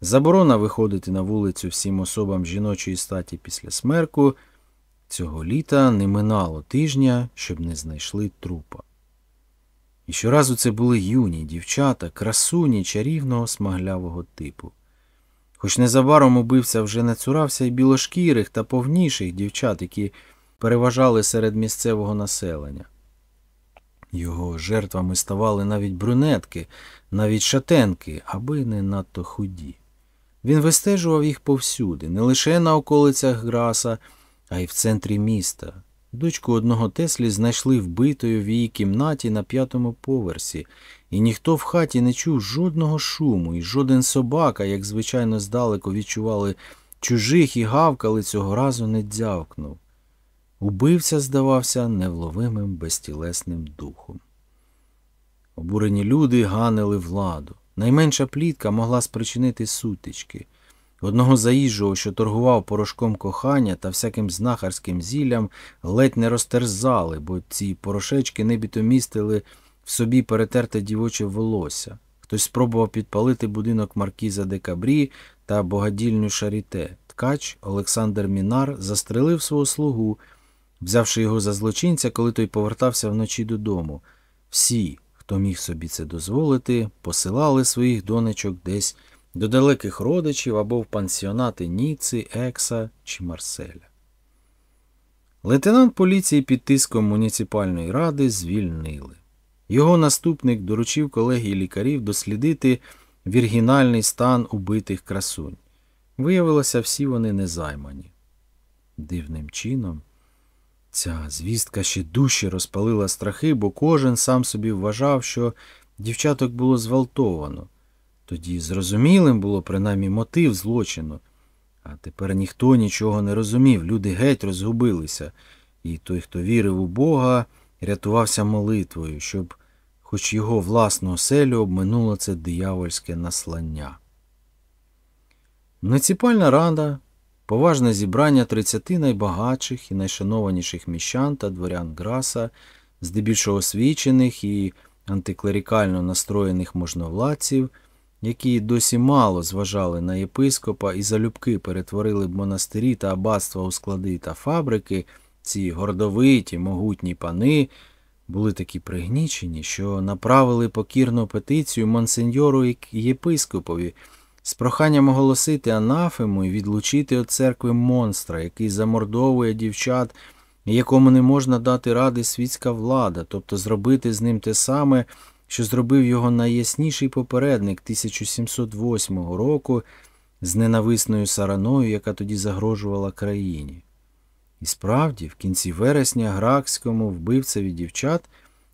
заборона виходити на вулицю всім особам жіночої статі після смерку. Цього літа не минало тижня, щоб не знайшли трупа. І щоразу це були юні дівчата, красуні чарівного смаглявого типу. Хоч незабаром убивця вже не цурався й білошкірих та повніших дівчат, які переважали серед місцевого населення. Його жертвами ставали навіть брюнетки, навіть шатенки, аби не надто худі. Він вистежував їх повсюди, не лише на околицях Граса, а й в центрі міста. Дочку одного Теслі знайшли вбитою в її кімнаті на п'ятому поверсі, і ніхто в хаті не чув жодного шуму, і жоден собака, як звичайно здалеку відчували чужих і гавкали, цього разу не дзявкнув. Убивця здавався невловимим безтілесним духом. Обурені люди ганили владу. Найменша плітка могла спричинити сутички. Одного заїжджого, що торгував порошком кохання та всяким знахарським зіллям, ледь не розтерзали, бо ці порошечки небіто містили в собі перетерте дівоче волосся. Хтось спробував підпалити будинок маркіза де Кабрі та богадільню Шаріте. Ткач Олександр Мінар застрелив свого слугу, взявши його за злочинця, коли той повертався вночі додому. Всі, хто міг собі це дозволити, посилали своїх донечок десь до далеких родичів або в пансіонати Ніци, Екса чи Марселя. Лейтенант поліції під тиском муніципальної ради звільнили. Його наступник доручив колегії лікарів дослідити віргінальний стан убитих красунь. Виявилося, всі вони незаймані. Дивним чином, ця звістка ще дужче розпалила страхи, бо кожен сам собі вважав, що дівчаток було зґвалтовано. Тоді зрозумілим було принаймні мотив злочину. А тепер ніхто нічого не розумів, люди геть розгубилися, і той, хто вірив у Бога, рятувався молитвою, щоб хоч його власну оселю обминуло це диявольське наслання. Муніципальна рада, поважне зібрання 30 найбагатших і найшанованіших міщан та дворян Граса, здебільшого освічених і антиклерикально настроєних можновладців, які досі мало зважали на єпископа і залюбки перетворили б монастирі та аббатства у склади та фабрики, ці гордовиті, могутні пани були такі пригнічені, що направили покірну петицію монсеньору і єпископові з проханням оголосити анафему і відлучити від церкви монстра, який замордовує дівчат, якому не можна дати ради світська влада, тобто зробити з ним те саме, що зробив його найясніший попередник 1708 року з ненависною сараною, яка тоді загрожувала країні. І справді, в кінці вересня Гракському вбивцеві дівчат,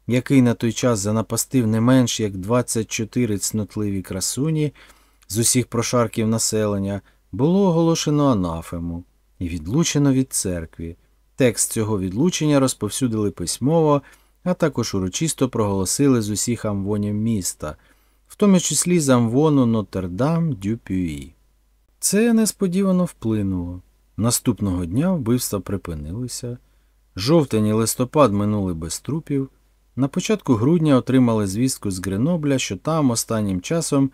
який на той час занапастив не менш як 24 цнотливі красуні з усіх прошарків населення, було оголошено анафему і відлучено від церкви. Текст цього відлучення розповсюдили письмово, а також урочисто проголосили з усіх амвонів міста, в тому числі з амвону Нотр-Дам Дюпюї. Це несподівано вплинуло. Наступного дня вбивства припинилися. Жовтень і листопад минули без трупів. На початку грудня отримали звістку з Гренобля, що там останнім часом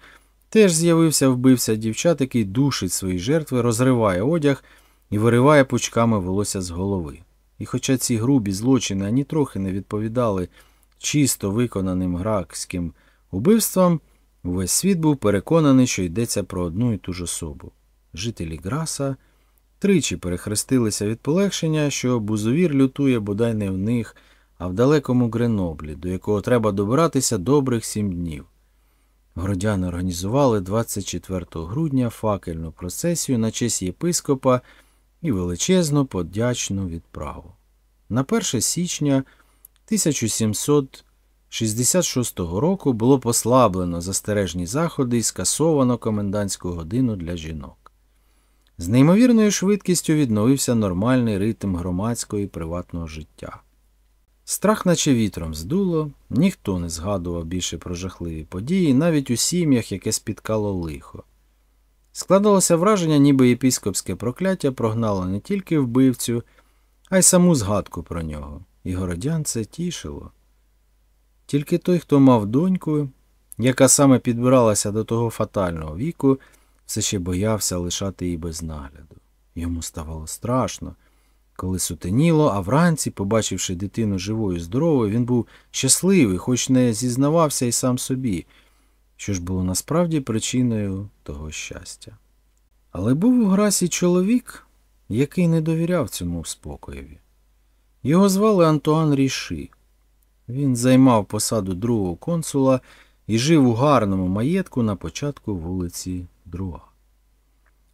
теж з'явився вбивця дівчат, який душить свої жертви, розриває одяг і вириває пучками волосся з голови. І хоча ці грубі злочини ані трохи не відповідали чисто виконаним гракським убивствам, увесь світ був переконаний, що йдеться про одну і ту ж особу. Жителі Граса тричі перехрестилися від полегшення, що бузовір лютує бодай не в них, а в далекому Греноблі, до якого треба добиратися добрих сім днів. Городяни організували 24 грудня факельну процесію на честь єпископа і величезну подячну відправу. На 1 січня 1766 року було послаблено застережні заходи і скасовано комендантську годину для жінок. З неймовірною швидкістю відновився нормальний ритм громадського і приватного життя. Страх, наче вітром здуло, ніхто не згадував більше про жахливі події, навіть у сім'ях, яке спіткало лихо. Складалося враження, ніби єпіскопське прокляття прогнало не тільки вбивцю, а й саму згадку про нього, і городян це тішило. Тільки той, хто мав доньку, яка саме підбиралася до того фатального віку, все ще боявся лишати її без нагляду. Йому ставало страшно. Коли сутеніло, а вранці, побачивши дитину живою і здоровою, він був щасливий, хоч не зізнавався й сам собі, що ж було насправді причиною того щастя. Але був у грасі чоловік, який не довіряв цьому спокоєві. Його звали Антуан Ріши. Він займав посаду другого консула і жив у гарному маєтку на початку вулиці Друга.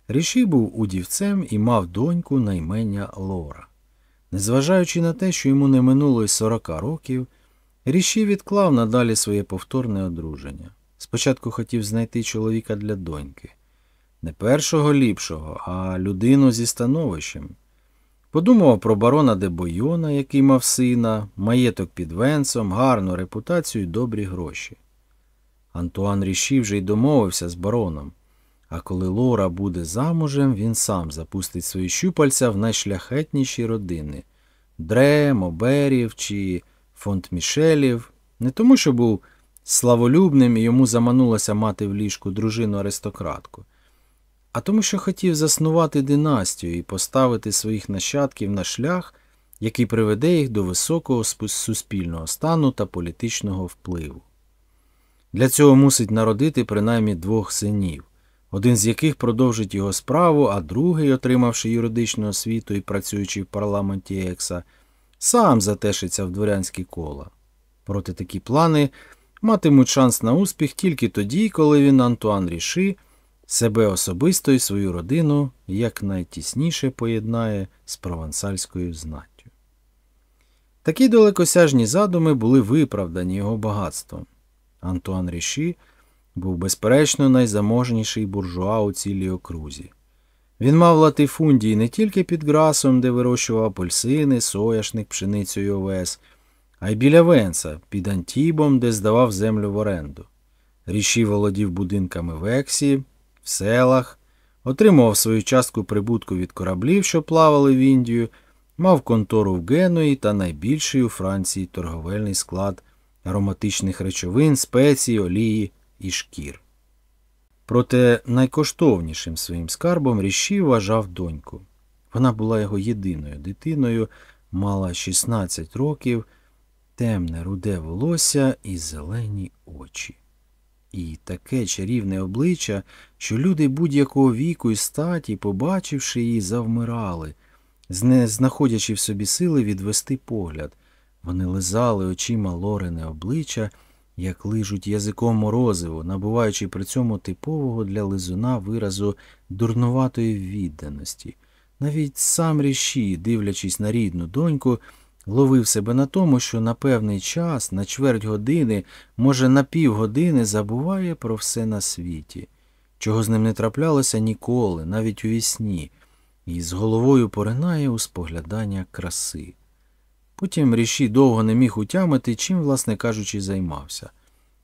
Ріші був удівцем і мав доньку на імення Лора. Незважаючи на те, що йому не минуло й сорока років, Ріші відклав надалі своє повторне одруження. Спочатку хотів знайти чоловіка для доньки. Не першого ліпшого, а людину зі становищем. Подумав про барона де Бойона, який мав сина, маєток під венцом, гарну репутацію і добрі гроші. Антуан Ріші вже й домовився з бароном. А коли Лора буде замужем, він сам запустить свої щупальця в найшляхетніші родини. Дре, Моберів чи фонд Мішелів, не тому, що був славолюбним і йому заманулося мати в ліжку дружину аристократку, а тому, що хотів заснувати династію і поставити своїх нащадків на шлях, який приведе їх до високого суспільного стану та політичного впливу. Для цього мусить народити принаймні двох синів один з яких продовжить його справу, а другий, отримавши юридичну освіту і працюючи в парламенті Екса, сам затешиться в дворянські кола. Проте такі плани матимуть шанс на успіх тільки тоді, коли він, Антуан Ріши, себе особисто і свою родину якнайтісніше поєднає з провансальською знаттю. Такі далекосяжні задуми були виправдані його багатством. Антуан Ріші – був, безперечно, найзаможніший буржуа у цілій окрузі. Він мав латифундії не тільки під Грасом, де вирощував апельсини, сояшник, пшеницю й овес, а й біля Венса, під Антібом, де здавав землю в оренду. Ріші володів будинками в Ексі, в селах, отримував свою частку прибутку від кораблів, що плавали в Індію, мав контору в Генуї та найбільший у Франції торговельний склад ароматичних речовин, спецій, олії і шкір. Проте найкоштовнішим своїм скарбом Ріші вважав доньку. Вона була його єдиною дитиною, мала 16 років, темне руде волосся і зелені очі. І таке чарівне обличчя, що люди будь-якого віку і статі, побачивши її, завмирали, не знаходячи в собі сили відвести погляд. Вони лизали очима Лорене обличчя як лижуть язиком морозиво, набуваючи при цьому типового для лизуна виразу дурнуватої відданості. Навіть сам ріші, дивлячись на рідну доньку, ловив себе на тому, що на певний час, на чверть години, може, на півгодини забуває про все на світі, чого з ним не траплялося ніколи, навіть у вісні, і з головою поринає у споглядання краси. Потім Ріші довго не міг утямити, чим, власне кажучи, займався.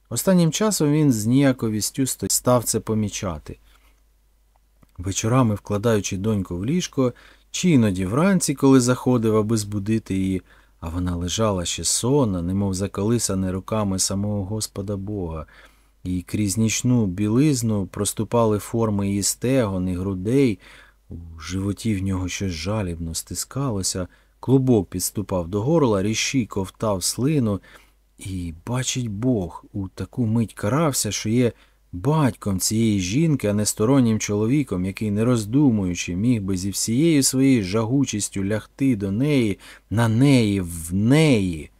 Останнім часом він з ніяковістю став це помічати. Вечорами, вкладаючи доньку в ліжко, чи іноді вранці, коли заходив, аби збудити її, а вона лежала ще сонна, немов заколисана руками самого Господа Бога, і крізь нічну білизну проступали форми її стегон і грудей, у животі в нього щось жалібно стискалося. Клубок підступав до горла, ріші ковтав слину, і, бачить Бог, у таку мить карався, що є батьком цієї жінки, а не стороннім чоловіком, який, не роздумуючи, міг би зі всією своєю жагучістю лягти до неї, на неї, в неї.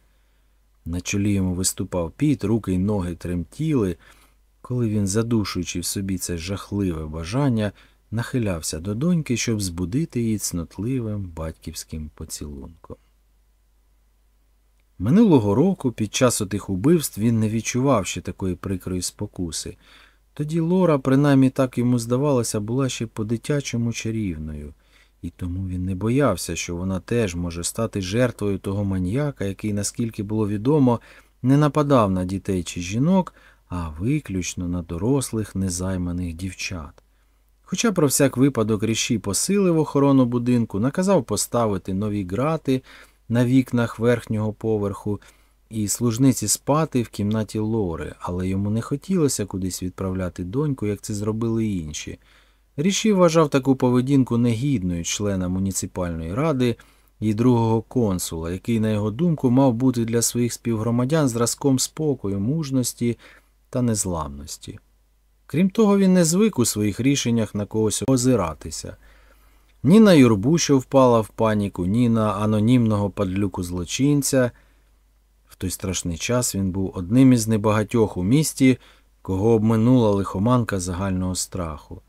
На чолі йому виступав піт, руки й ноги тремтіли. Коли він, задушуючи в собі це жахливе бажання, нахилявся до доньки, щоб збудити її цнотливим батьківським поцілунком. Минулого року під час отих убивств він не відчував ще такої прикрої спокуси. Тоді Лора, принаймні так йому здавалося, була ще по-дитячому чарівною, і тому він не боявся, що вона теж може стати жертвою того маньяка, який, наскільки було відомо, не нападав на дітей чи жінок, а виключно на дорослих незайманих дівчат. Хоча про всяк випадок ріші посилив охорону будинку, наказав поставити нові грати на вікнах верхнього поверху і служниці спати в кімнаті Лори, але йому не хотілося кудись відправляти доньку, як це зробили інші. Ріші вважав таку поведінку негідною члена муніципальної ради і другого консула, який, на його думку, мав бути для своїх співгромадян зразком спокою, мужності та незламності. Крім того, він не звик у своїх рішеннях на когось озиратися. Ні на юрбу, що впала в паніку, ні на анонімного падлюку злочинця. В той страшний час він був одним із небагатьох у місті, кого обминула лихоманка загального страху.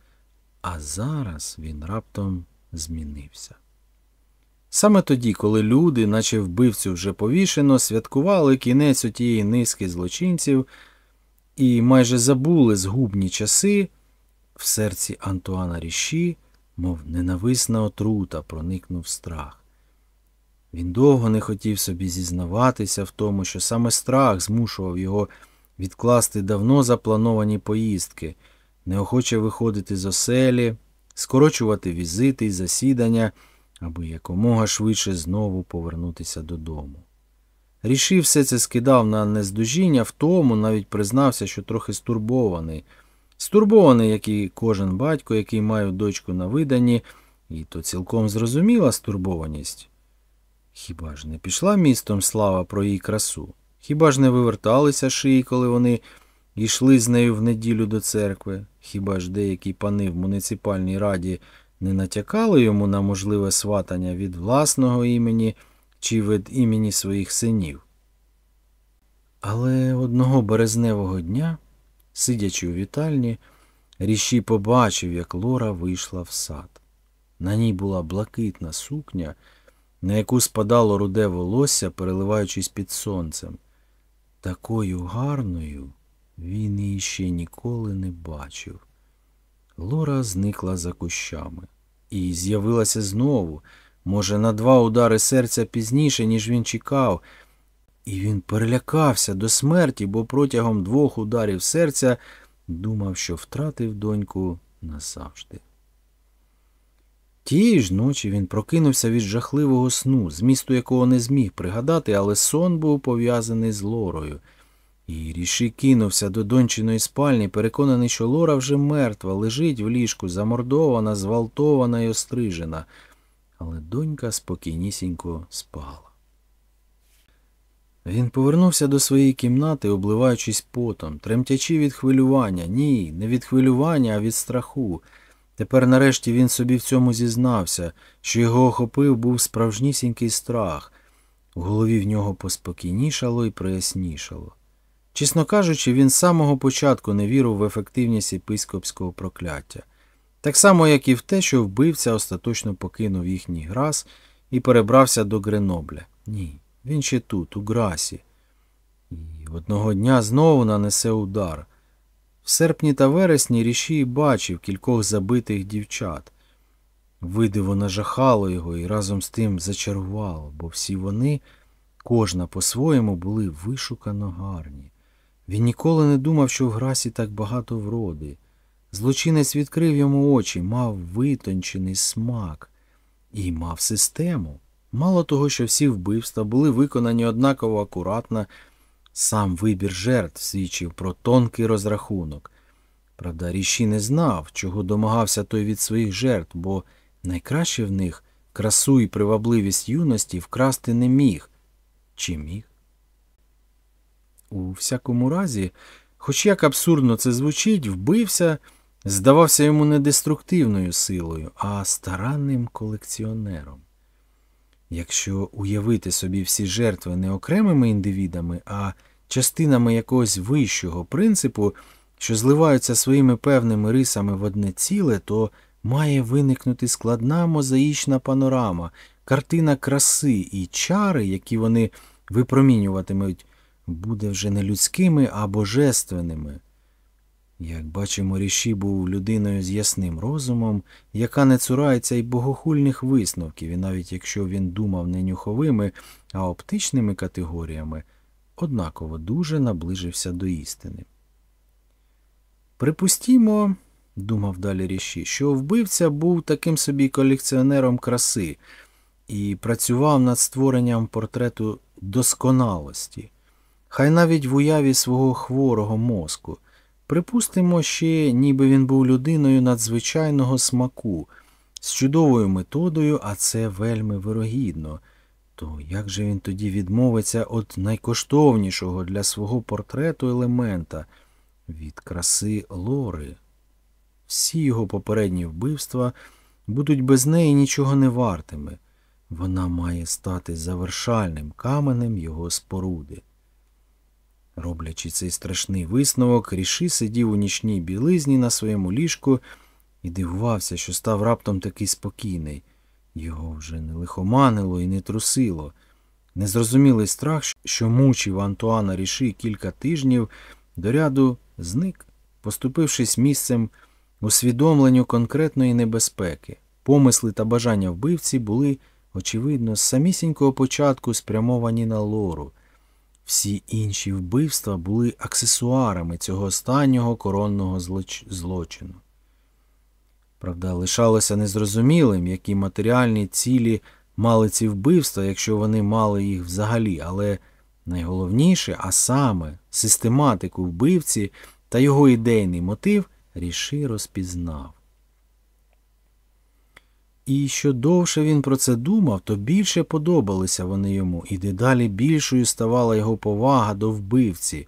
А зараз він раптом змінився. Саме тоді, коли люди, наче вбивцю вже повішено, святкували кінець отієї низки злочинців і майже забули згубні часи, в серці Антуана Ріші, мов ненависна отрута, проникнув страх. Він довго не хотів собі зізнаватися в тому, що саме страх змушував його відкласти давно заплановані поїздки, неохоче виходити з оселі, скорочувати візити і засідання, аби якомога швидше знову повернутися додому. Рішив все це скидав на нездужіння, в тому навіть признався, що трохи стурбований. Стурбований, як і кожен батько, який має дочку на виданні, і то цілком зрозуміла стурбованість. Хіба ж не пішла містом слава про її красу? Хіба ж не виверталися шиї, коли вони йшли з нею в неділю до церкви? Хіба ж деякі пани в муніципальній раді не натякали йому на можливе сватання від власного імені чи від імені своїх синів? Але одного березневого дня, сидячи у вітальні, Ріші побачив, як Лора вийшла в сад. На ній була блакитна сукня, на яку спадало руде волосся, переливаючись під сонцем. Такою гарною він її ще ніколи не бачив. Лора зникла за кущами і з'явилася знову, може, на два удари серця пізніше, ніж він чекав, і він перелякався до смерті, бо протягом двох ударів серця думав, що втратив доньку назавжди. Тієї ж ночі він прокинувся від жахливого сну, змісту якого не зміг пригадати, але сон був пов'язаний з Лорою. І ріші кинувся до дончиної спальні, переконаний, що Лора вже мертва, лежить в ліжку, замордована, зґвалтована й острижена. Але донька спокійнісінько спала. Він повернувся до своєї кімнати, обливаючись потом, тремтячи від хвилювання. Ні, не від хвилювання, а від страху. Тепер нарешті він собі в цьому зізнався, що його охопив був справжнісінький страх. У голові в нього поспокійнішало і прояснішало. Чесно кажучи, він з самого початку не вірив в ефективність єпископського прокляття. Так само, як і в те, що вбивця остаточно покинув їхній грас і перебрався до Гренобля. Ні, він ще тут, у грасі. І одного дня знову нанесе удар. В серпні та вересні Рішій бачив кількох забитих дівчат. Видиво нажахало його і разом з тим зачарувало, бо всі вони, кожна по-своєму, були вишукано гарні. Він ніколи не думав, що в грасі так багато вроди. Злочинець відкрив йому очі, мав витончений смак і мав систему. Мало того, що всі вбивства були виконані однаково акуратно, сам вибір жертв свідчив про тонкий розрахунок. Правда, Ріші не знав, чого домагався той від своїх жертв, бо найкраще в них красу і привабливість юності вкрасти не міг. Чи міг? У всякому разі, хоч як абсурдно це звучить, вбився, здавався йому не деструктивною силою, а старанним колекціонером. Якщо уявити собі всі жертви не окремими індивідами, а частинами якогось вищого принципу, що зливаються своїми певними рисами в одне ціле, то має виникнути складна мозаїчна панорама, картина краси і чари, які вони випромінюватимуть, буде вже не людськими, а божественними. Як бачимо, Ріші був людиною з ясним розумом, яка не цурається й богохульних висновків, і навіть якщо він думав не нюховими, а оптичними категоріями, однаково дуже наближився до істини. Припустімо, думав далі Ріші, що вбивця був таким собі колекціонером краси і працював над створенням портрету досконалості, хай навіть в уяві свого хворого мозку. Припустимо ще, ніби він був людиною надзвичайного смаку, з чудовою методою, а це вельми вирогідно. То як же він тоді відмовиться від найкоштовнішого для свого портрету елемента від краси Лори? Всі його попередні вбивства будуть без неї нічого не вартими. Вона має стати завершальним каменем його споруди. Роблячи цей страшний висновок, ріши сидів у нічній білизні на своєму ліжку і дивувався, що став раптом такий спокійний. Його вже не лихоманило і не трусило. Незрозумілий страх, що мучив Антуана Ріші кілька тижнів, до ряду зник, поступившись місцем усвідомленню конкретної небезпеки. Помисли та бажання вбивці були, очевидно, з самісінького початку спрямовані на лору. Всі інші вбивства були аксесуарами цього останнього коронного злоч... злочину. Правда, лишалося незрозумілим, які матеріальні цілі мали ці вбивства, якщо вони мали їх взагалі, але найголовніше, а саме систематику вбивці та його ідейний мотив ріши розпізнав. І що довше він про це думав, то більше подобалися вони йому, і дедалі більшою ставала його повага до вбивці,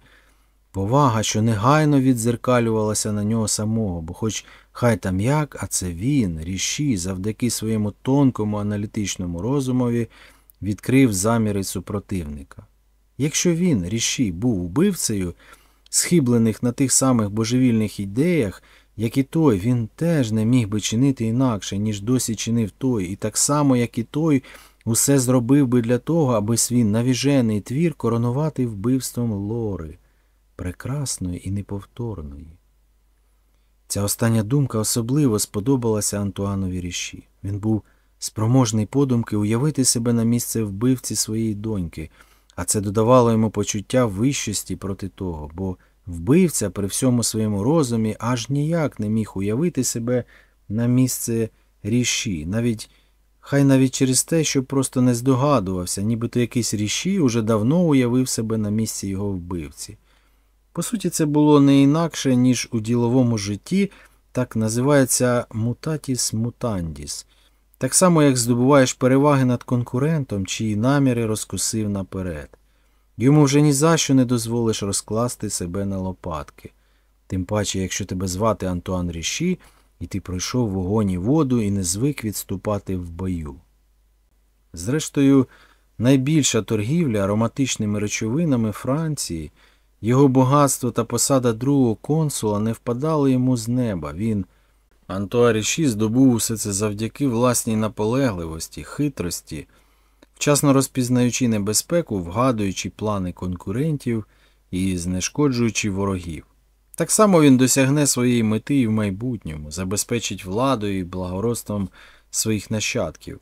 повага, що негайно відзеркалювалася на нього самого, бо хоч хай там як, а це він, ріші, завдяки своєму тонкому аналітичному розумові, відкрив заміри супротивника. Якщо він, ріші, був убивцею, схиблених на тих самих божевільних ідеях, як і той, він теж не міг би чинити інакше, ніж досі чинив той, і так само, як і той, усе зробив би для того, аби свій навіжений твір коронувати вбивством Лори, прекрасної і неповторної. Ця остання думка особливо сподобалася Антуанові Ріші. Він був спроможний подумки уявити себе на місце вбивці своєї доньки, а це додавало йому почуття вищості проти того, бо Вбивця при всьому своєму розумі аж ніяк не міг уявити себе на місце ріші, навіть хай навіть через те, що просто не здогадувався, нібито якийсь ріші уже давно уявив себе на місці його вбивці. По суті, це було не інакше, ніж у діловому житті, так називається мутатіс мутандіс, так само, як здобуваєш переваги над конкурентом, чиї наміри розкусив наперед. Йому вже ні за що не дозволиш розкласти себе на лопатки. Тим паче, якщо тебе звати Антуан Ріші, і ти пройшов вогонь і воду і не звик відступати в бою. Зрештою, найбільша торгівля ароматичними речовинами Франції, його багатство та посада другого консула не впадали йому з неба. Він, Антуан Ріші, здобув усе це завдяки власній наполегливості, хитрості вчасно розпізнаючи небезпеку, вгадуючи плани конкурентів і знешкоджуючи ворогів. Так само він досягне своєї мети і в майбутньому, забезпечить владою і благородством своїх нащадків,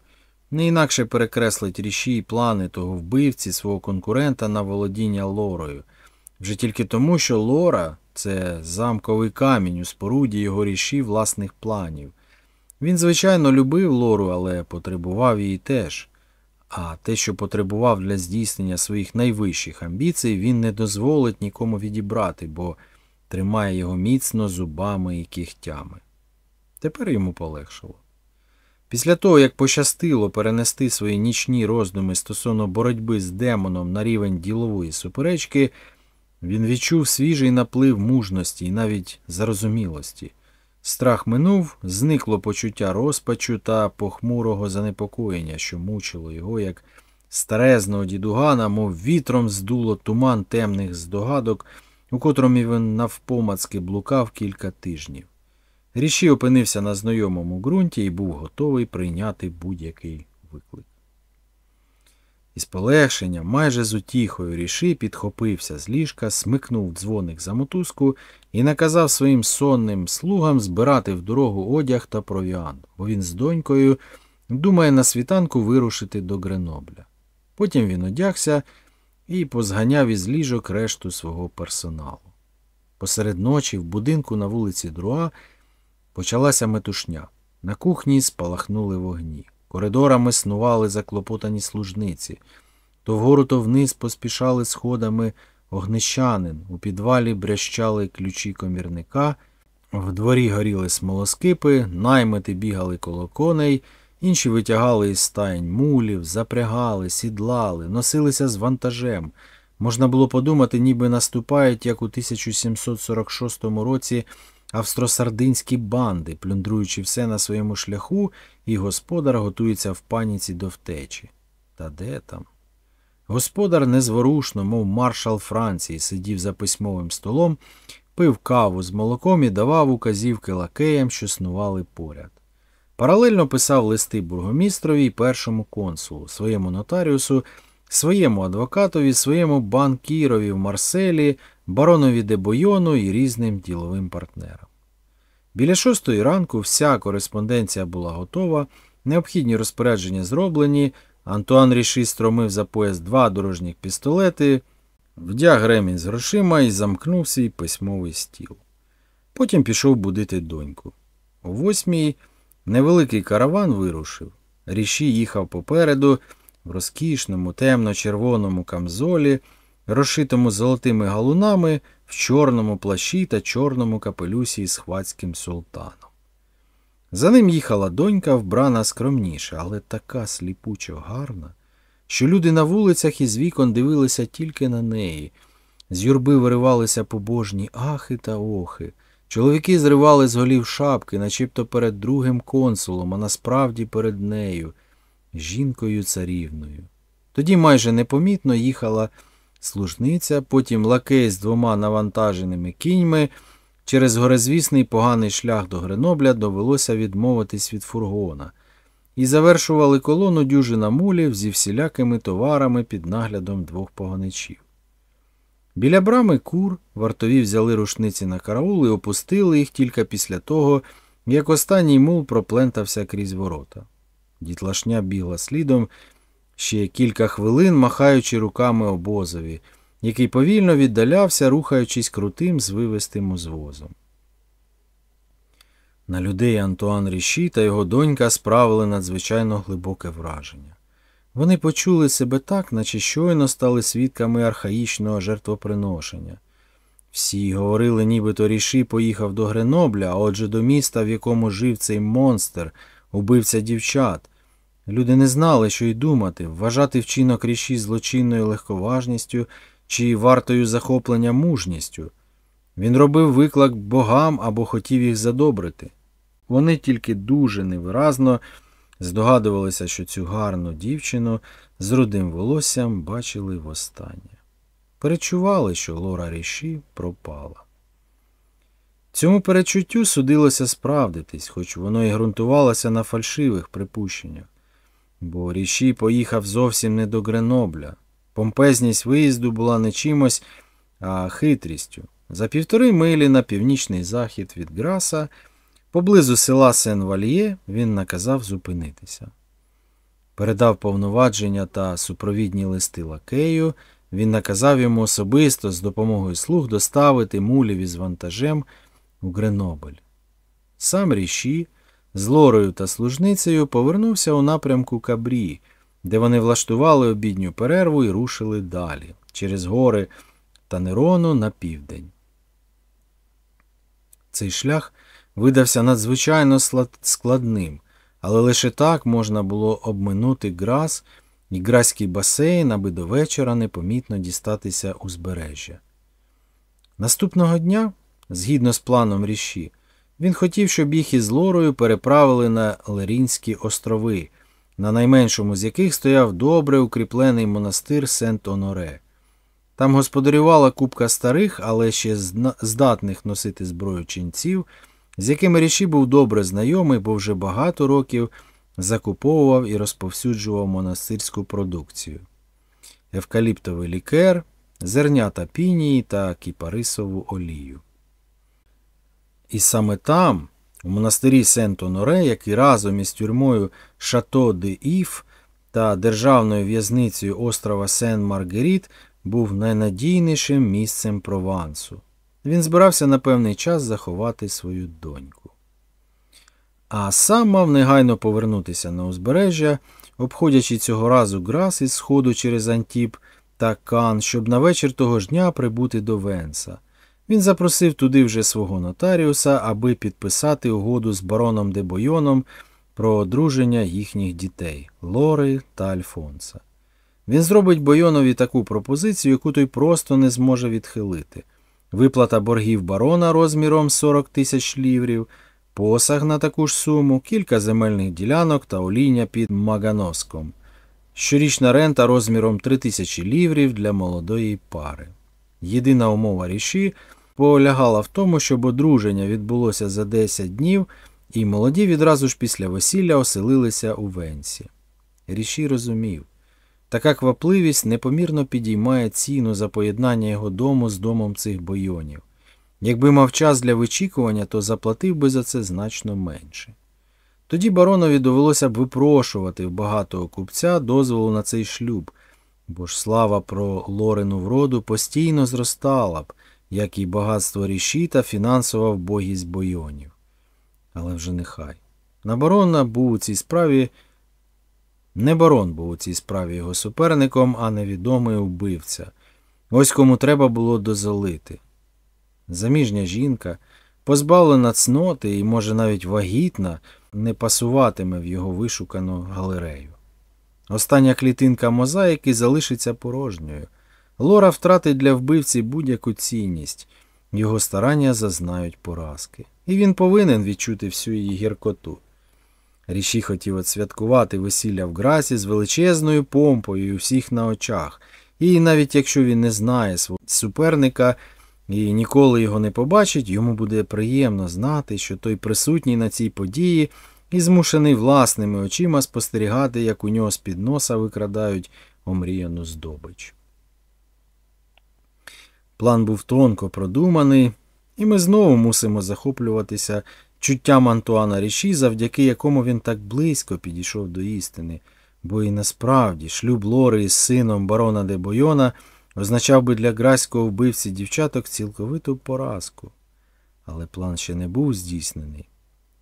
не інакше перекреслить ріші і плани того вбивці свого конкурента на володіння лорою, вже тільки тому, що лора це замковий камінь у споруді його ріші власних планів. Він, звичайно, любив лору, але потребував її теж. А те, що потребував для здійснення своїх найвищих амбіцій, він не дозволить нікому відібрати, бо тримає його міцно зубами і кігтями. Тепер йому полегшало. Після того, як пощастило перенести свої нічні роздуми стосовно боротьби з демоном на рівень ділової суперечки, він відчув свіжий наплив мужності і навіть зарозумілості. Страх минув, зникло почуття розпачу та похмурого занепокоєння, що мучило його, як старезного дідугана, мов вітром здуло туман темних здогадок, у котрому він навпомацки блукав кілька тижнів. Ріші опинився на знайомому ґрунті і був готовий прийняти будь-який виклик. Із полегшенням, майже з утіхою ріши підхопився з ліжка, смикнув дзвоник за мотузку і наказав своїм сонним слугам збирати в дорогу одяг та провіант, бо він з донькою думає на світанку вирушити до Гренобля. Потім він одягся і позганяв із ліжок решту свого персоналу. Посеред ночі в будинку на вулиці Друа почалася метушня. На кухні спалахнули вогні. Коридорами снували заклопотані служниці. То вгору, то вниз поспішали сходами огнищанин, у підвалі брящали ключі комірника, в дворі горіли смолоскипи, наймити бігали коло коней, інші витягали із стаєнь мулів, запрягали, сідлали, носилися з вантажем. Можна було подумати, ніби наступають, як у 1746 році австросардинські банди, плюндруючи все на своєму шляху, і господар готується в паніці до втечі. Та де там? Господар незворушно, мов маршал Франції, сидів за письмовим столом, пив каву з молоком і давав указівки лакеям, що снували поряд. Паралельно писав листи бургомістрові й першому консулу, своєму нотаріусу, своєму адвокатові, своєму банкірові в Марселі, баронові де Бойону і різним діловим партнерам. Біля шостої ранку вся кореспонденція була готова, необхідні розпорядження зроблені. Антуан Ріші стромив за пояс два дорожніх пістолети, вдяг ремінь з грошима і замкнув свій письмовий стіл. Потім пішов будити доньку. О восьмій невеликий караван вирушив. Ріші їхав попереду в розкішному, темно-червоному камзолі, розшитому золотими галунами, в чорному плащі та чорному капелюсі із хвацьким султаном. За ним їхала донька, вбрана скромніше, але така сліпучо гарна, що люди на вулицях із вікон дивилися тільки на неї. З юрби виривалися побожні ахи та охи. Чоловіки зривали з голів шапки, начебто перед другим консулом, а насправді перед нею, жінкою царівною. Тоді майже непомітно їхала служниця, потім лакей з двома навантаженими кіньми. Через горизвісний поганий шлях до Гренобля довелося відмовитись від фургона, і завершували колону дюжина мулів зі всілякими товарами під наглядом двох поганичів. Біля брами кур вартові взяли рушниці на караул і опустили їх тільки після того, як останній мул проплентався крізь ворота. Дітлашня бігла слідом ще кілька хвилин, махаючи руками обозові, який повільно віддалявся, рухаючись крутим звивистим узвозом. На людей Антуан Ріші та його донька справили надзвичайно глибоке враження. Вони почули себе так, наче щойно стали свідками архаїчного жертвоприношення. Всі говорили, нібито Ріші поїхав до Гренобля, а отже до міста, в якому жив цей монстр, убивця дівчат. Люди не знали, що й думати, вважати вчинок Ріші злочинною легковажністю чи вартою захоплення мужністю. Він робив виклик богам або хотів їх задобрити. Вони тільки дуже невиразно здогадувалися, що цю гарну дівчину з рудим волоссям бачили востаннє. Перечували, що Лора Ріші пропала. Цьому перечуттю судилося справдитись, хоч воно і ґрунтувалося на фальшивих припущеннях, бо Ріші поїхав зовсім не до Гренобля. Помпезність виїзду була не чимось, а хитрістю. За півтори милі на північний захід від Граса, поблизу села Сен-Вальє, він наказав зупинитися. Передав повновадження та супровідні листи лакею, він наказав йому особисто з допомогою слуг доставити мулів із вантажем у Гренобель. Сам Ріші з Лорою та служницею повернувся у напрямку Кабрі, де вони влаштували обідню перерву і рушили далі, через гори Танерону на південь. Цей шлях видався надзвичайно складним, але лише так можна було обминути Грас і Граський басейн, аби до вечора непомітно дістатися узбережжя. Наступного дня, згідно з планом ріші, він хотів, щоб їх із Лорою переправили на Лерінські острови, на найменшому з яких стояв добре укріплений монастир Сент-Оноре. Там господарювала купка старих, але ще здатних носити зброю ченців, з якими ріші був добре знайомий, бо вже багато років закуповував і розповсюджував монастирську продукцію, евкаліптовий лікер, зернята пінії та кіпарисову олію. І саме там, у монастирі Сент-Оноре, який разом із тюрмою Шато де Іф та державною в'язницею острова Сен-Маргеріт був найнадійнішим місцем Провансу. Він збирався на певний час заховати свою доньку. А сам мав негайно повернутися на узбережжя, обходячи цього разу Грас із сходу через Антіб та Кан, щоб на вечір того ж дня прибути до Венса. Він запросив туди вже свого нотаріуса, аби підписати угоду з бароном де Бойоном про одруження їхніх дітей Лори та Альфонса. Він зробить Бойонові таку пропозицію, яку той просто не зможе відхилити. Виплата боргів барона розміром 40 тисяч ліврів, посаг на таку ж суму, кілька земельних ділянок та оління під Маганоском. Щорічна рента розміром 3 тисячі ліврів для молодої пари. Єдина умова ріші полягала в тому, щоб одруження відбулося за 10 днів, і молоді відразу ж після весілля оселилися у Венсі. Ріші розумів. Така квапливість непомірно підіймає ціну за поєднання його дому з домом цих бойонів. Якби мав час для вичікування, то заплатив би за це значно менше. Тоді баронові довелося б випрошувати в багатого купця дозволу на цей шлюб, бо ж слава про Лорену вроду постійно зростала б, як і багатство ріші та фінансова вбогість бойонів. Але вже нехай. На барона був у цій справі не барон був у цій справі його суперником, а невідомий вбивця. Ось кому треба було дозолити. Заміжня жінка, позбавлена цноти і, може, навіть вагітна, не пасуватиме в його вишукану галерею. Остання клітинка мозаїки залишиться порожньою. Лора втратить для вбивці будь-яку цінність, його старання зазнають поразки. І він повинен відчути всю її гіркоту. Ріші хотів отсвяткувати весілля в Грасі з величезною помпою у всіх на очах. І навіть якщо він не знає свого суперника і ніколи його не побачить, йому буде приємно знати, що той присутній на цій події і змушений власними очима спостерігати, як у нього з-під носа викрадають омріяну здобич. План був тонко продуманий, і ми знову мусимо захоплюватися чуттям Антуана Ріші, завдяки якому він так близько підійшов до істини, бо і насправді шлюб Лори із сином барона де Бойона означав би для граського вбивці дівчаток цілковиту поразку. Але план ще не був здійснений.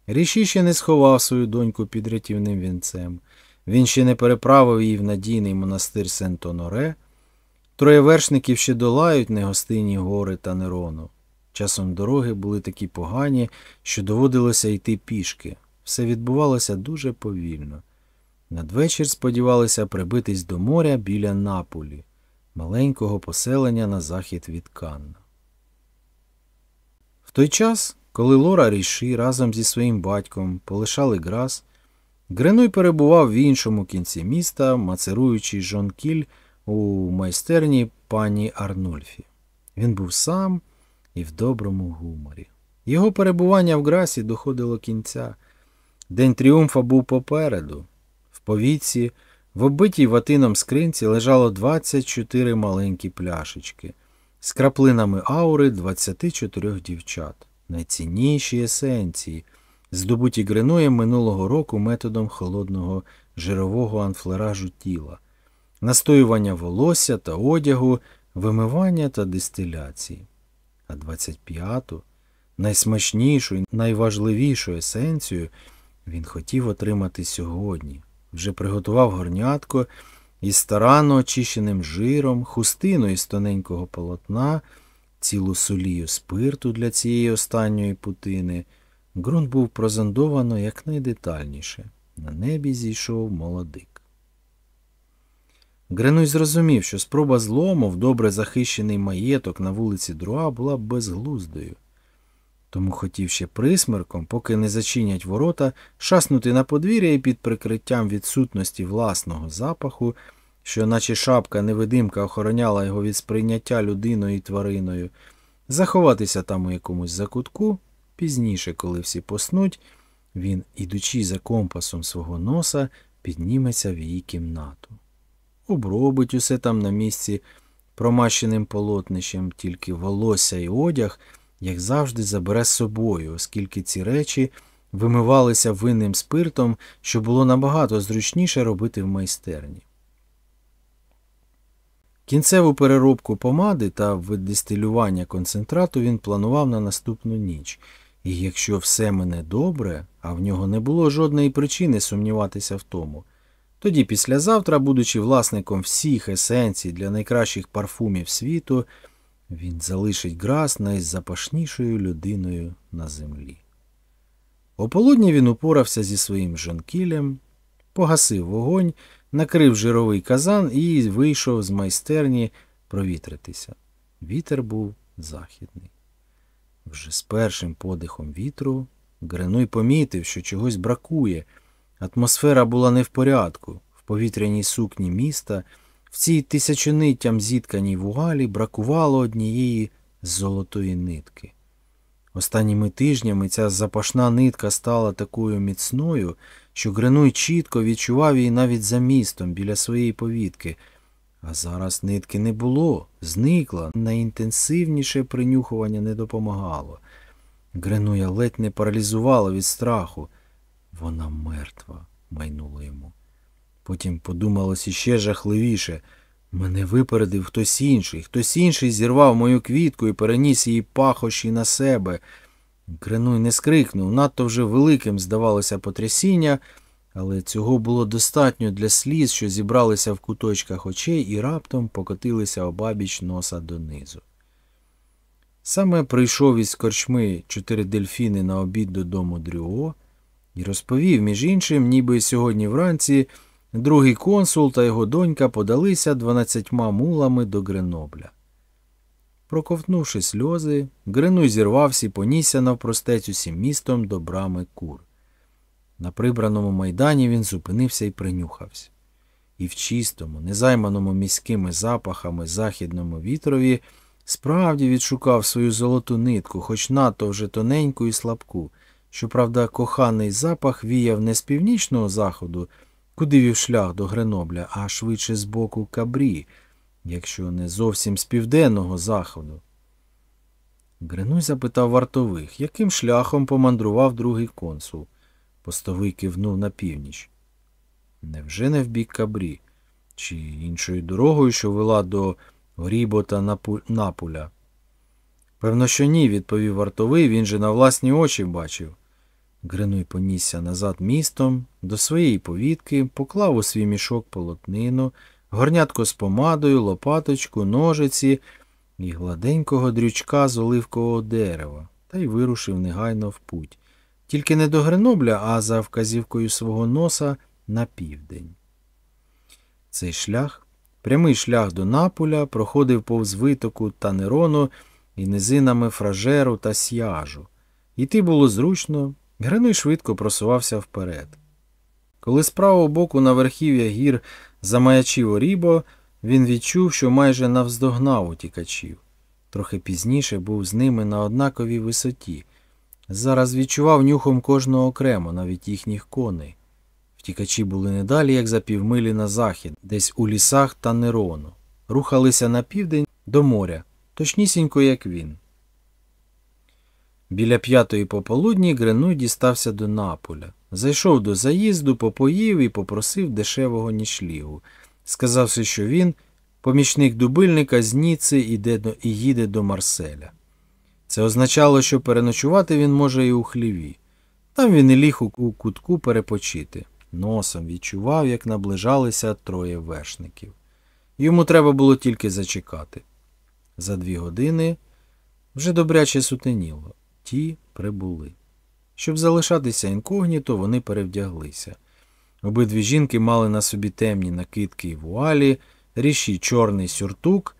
Ріші ще не сховав свою доньку під рятівним вінцем, він ще не переправив її в надійний монастир Сент-Оноре. Троє вершників ще долають негостинні гори та Нерону. Часом дороги були такі погані, що доводилося йти пішки. Все відбувалося дуже повільно. Надвечір сподівалися прибитись до моря біля Наполі, маленького поселення на захід від Канна. В той час, коли Лора Ріші разом зі своїм батьком полишали Грас, Гренуй перебував в іншому кінці міста, мацеруючи жонкіль у майстерні пані Арнульфі. Він був сам і в доброму гуморі. Його перебування в Грасі доходило кінця. День тріумфа був попереду. В повіці, в оббитій ватином скринці лежало 24 маленькі пляшечки з краплинами аури 24 дівчат, найцінніші есенції, здобуті Гринуєм минулого року методом холодного жирового анфлеражу тіла, настоювання волосся та одягу, вимивання та дистиляції а 25-ту, найсмачнішу і найважливішу есенцію він хотів отримати сьогодні. Вже приготував горнятко із старанно очищеним жиром, хустину із тоненького полотна, цілу солію спирту для цієї останньої путини. Ґрунт був прозондовано якнайдетальніше. На небі зійшов молодик. Гренуй зрозумів, що спроба злому в добре захищений маєток на вулиці Друа була безглуздою. Тому хотів ще присмерком, поки не зачинять ворота, шаснути на подвір'я і під прикриттям відсутності власного запаху, що, наче шапка невидимка, охороняла його від сприйняття людиною і твариною, заховатися там у якомусь закутку, пізніше, коли всі поснуть, він, ідучи за компасом свого носа, підніметься в її кімнату обробить усе там на місці промащеним полотнищем, тільки волосся і одяг, як завжди, забере з собою, оскільки ці речі вимивалися винним спиртом, що було набагато зручніше робити в майстерні. Кінцеву переробку помади та видистилювання концентрату він планував на наступну ніч, і якщо все мене добре, а в нього не було жодної причини сумніватися в тому, Тоді післязавтра, будучи власником всіх есенцій для найкращих парфумів світу, він залишить Грас найзапашнішою людиною на землі. Ополудні він упорався зі своїм жонкілем, погасив вогонь, накрив жировий казан і вийшов з майстерні провітритися. Вітер був західний. Вже з першим подихом вітру Гренуй помітив, що чогось бракує. Атмосфера була не в порядку. В повітряній сукні міста, в цій тисячониттям зітканій вугалі бракувало однієї золотої нитки. Останніми тижнями ця запашна нитка стала такою міцною, що Гренуй чітко відчував її навіть за містом біля своєї повітки. А зараз нитки не було, зникла, найінтенсивніше принюхування не допомагало. Гренуя ледь не паралізувало від страху. Вона мертва, майнуло йому. Потім подумалось іще жахливіше. Мене випередив хтось інший, хтось інший зірвав мою квітку і переніс її пахощі на себе. Гренуй не скрикнув, надто вже великим здавалося потрясіння, але цього було достатньо для сліз, що зібралися в куточках очей і раптом покотилися обабіч носа донизу. Саме прийшов із корчми чотири дельфіни на обід додому Дрюо і розповів, між іншим, ніби сьогодні вранці другий консул та його донька подалися дванадцятьма мулами до Гренобля. Проковтнувши сльози, Гренуй зірвався і понісся навпростець усім містом до брами кур. На прибраному майдані він зупинився і принюхався. І в чистому, незайманому міськими запахами західному вітрові справді відшукав свою золоту нитку, хоч надто вже тоненьку і слабку. Щоправда, коханий запах віяв не з північного заходу, куди вів шлях до Гренобля, а швидше з боку кабрі, якщо не зовсім з південного заходу. Гренуй запитав вартових, яким шляхом помандрував другий консул. Постовий кивнув на північ. Невже не в бік кабрі, чи іншою дорогою, що вела до Грібота Напу... Напуля? Певно, що ні, відповів вартовий, він же на власні очі бачив. Гринуй понісся назад містом, до своєї повітки, поклав у свій мішок полотнину, горнятко з помадою, лопаточку, ножиці і гладенького дрючка з оливкового дерева, та й вирушив негайно в путь. Тільки не до Гренобля, а за вказівкою свого носа на південь. Цей шлях, прямий шлях до Наполя, проходив повз витоку Танерону і низинами фражеру та сяжу. Іти було зручно, Гринуй швидко просувався вперед. Коли з правого боку на верхів'я гір замаячив Орібо, він відчув, що майже навздогнав утікачів. Трохи пізніше був з ними на однаковій висоті. Зараз відчував нюхом кожного окремо, навіть їхніх коней. Втікачі були не далі, як за півмилі на захід, десь у лісах та Нерону. Рухалися на південь до моря, точнісінько, як він. Біля п'ятої пополудні Гренуй дістався до Наполя. Зайшов до заїзду, попоїв і попросив дешевого нічлігу, сказавши, що він, помічник дубильника з Ніци, іде до, і їде до Марселя. Це означало, що переночувати він може і у хліві. Там він і ліг у кутку перепочити. Носом відчував, як наближалися троє вершників. Йому треба було тільки зачекати. За дві години вже добряче сутеніло. Ті прибули. Щоб залишатися інкогніто, вони перевдяглися. Обидві жінки мали на собі темні накидки і вуалі, ріші чорний сюртук.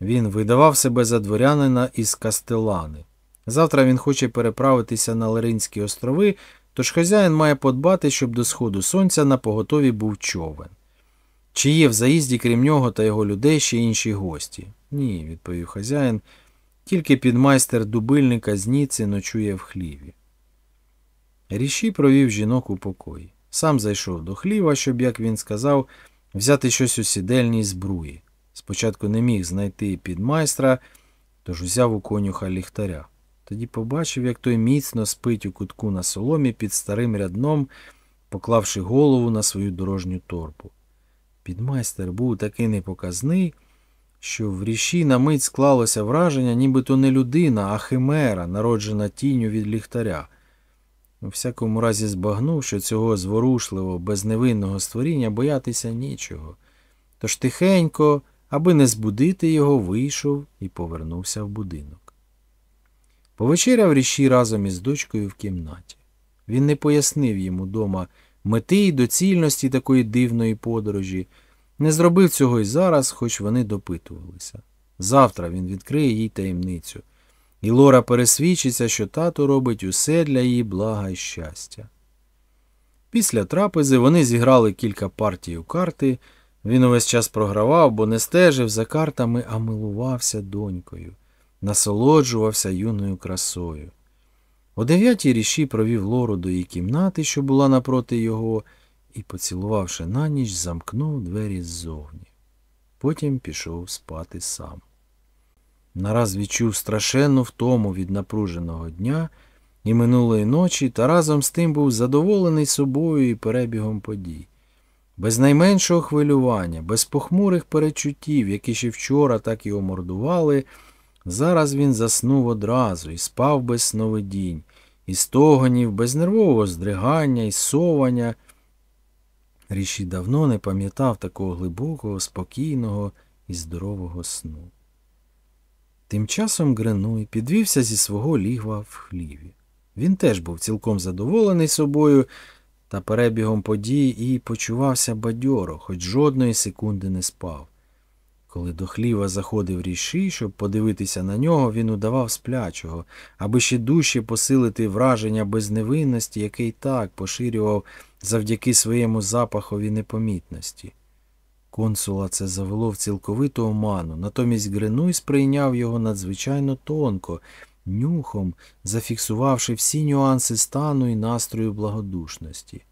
Він видавав себе за дворянина із Кастелани. Завтра він хоче переправитися на Ларинські острови, тож хазяїн має подбати, щоб до сходу сонця на поготові був човен. Чи є в заїзді, крім нього та його людей, ще інші гості? Ні, відповів хазяїн. Тільки підмайстер дубильника з Ніци ночує в хліві. Ріші провів жінок у покої. Сам зайшов до хліва, щоб, як він сказав, взяти щось у сідельній збруї. Спочатку не міг знайти підмайстра, тож узяв у конюха ліхтаря. Тоді побачив, як той міцно спить у кутку на соломі під старим рядном, поклавши голову на свою дорожню торбу. Підмайстер був такий непоказний що в ріші на мить склалося враження, ніби то не людина, а химера, народжена тінню від ліхтаря. У всякому разі збагнув, що цього зворушливого, безневинного створіння боятися нічого. Тож тихенько, аби не збудити його, вийшов і повернувся в будинок. Повечеряв ріші разом із дочкою в кімнаті. Він не пояснив йому дома мети й доцільності такої дивної подорожі, не зробив цього й зараз, хоч вони допитувалися. Завтра він відкриє їй таємницю, і Лора пересвідчиться, що тато робить усе для її блага і щастя. Після трапези вони зіграли кілька партій у карти. Він увесь час програвав, бо не стежив за картами, а милувався донькою, насолоджувався юною красою. О дев'ятій ріші провів Лору до її кімнати, що була напроти його, і, поцілувавши на ніч, замкнув двері ззовні. Потім пішов спати сам. Нараз відчув страшенну втому від напруженого дня і минулої ночі, та разом з тим був задоволений собою і перебігом подій. Без найменшого хвилювання, без похмурих перечуттів, які ще вчора так його мордували, зараз він заснув одразу і спав без сновидінь, і стогонів, без нервового здригання і совання. Ріші давно не пам'ятав такого глибокого, спокійного і здорового сну. Тим часом Гренуй підвівся зі свого лігва в хліві. Він теж був цілком задоволений собою та перебігом подій і почувався бадьоро, хоч жодної секунди не спав. Коли до хліва заходив ріші, щоб подивитися на нього, він удавав сплячого, аби ще дужче посилити враження безневинності, яке й так поширював завдяки своєму запахові непомітності. Консула це завело в цілковиту оману, натомість Гринуй сприйняв його надзвичайно тонко, нюхом, зафіксувавши всі нюанси стану і настрою благодушності.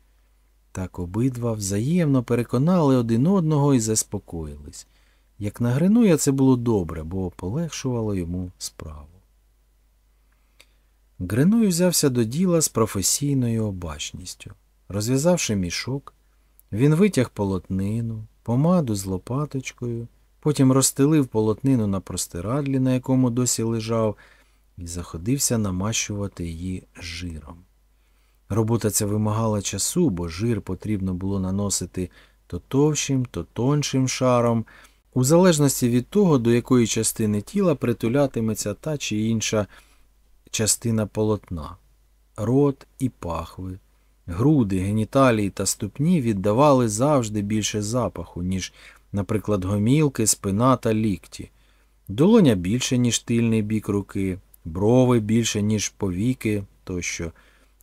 Так обидва взаємно переконали один одного і заспокоїлись. Як на Гринуя це було добре, бо полегшувало йому справу. Гринуй взявся до діла з професійною обачністю. Розв'язавши мішок, він витяг полотнину, помаду з лопаточкою, потім розстелив полотнину на простирадлі, на якому досі лежав, і заходився намащувати її жиром. Робота ця вимагала часу, бо жир потрібно було наносити то товщим, то тоншим шаром, у залежності від того, до якої частини тіла притулятиметься та чи інша частина полотна. Рот і пахви, груди, геніталії та ступні віддавали завжди більше запаху, ніж, наприклад, гомілки, спина та лікті. Долоня більше, ніж тильний бік руки, брови більше, ніж повіки тощо.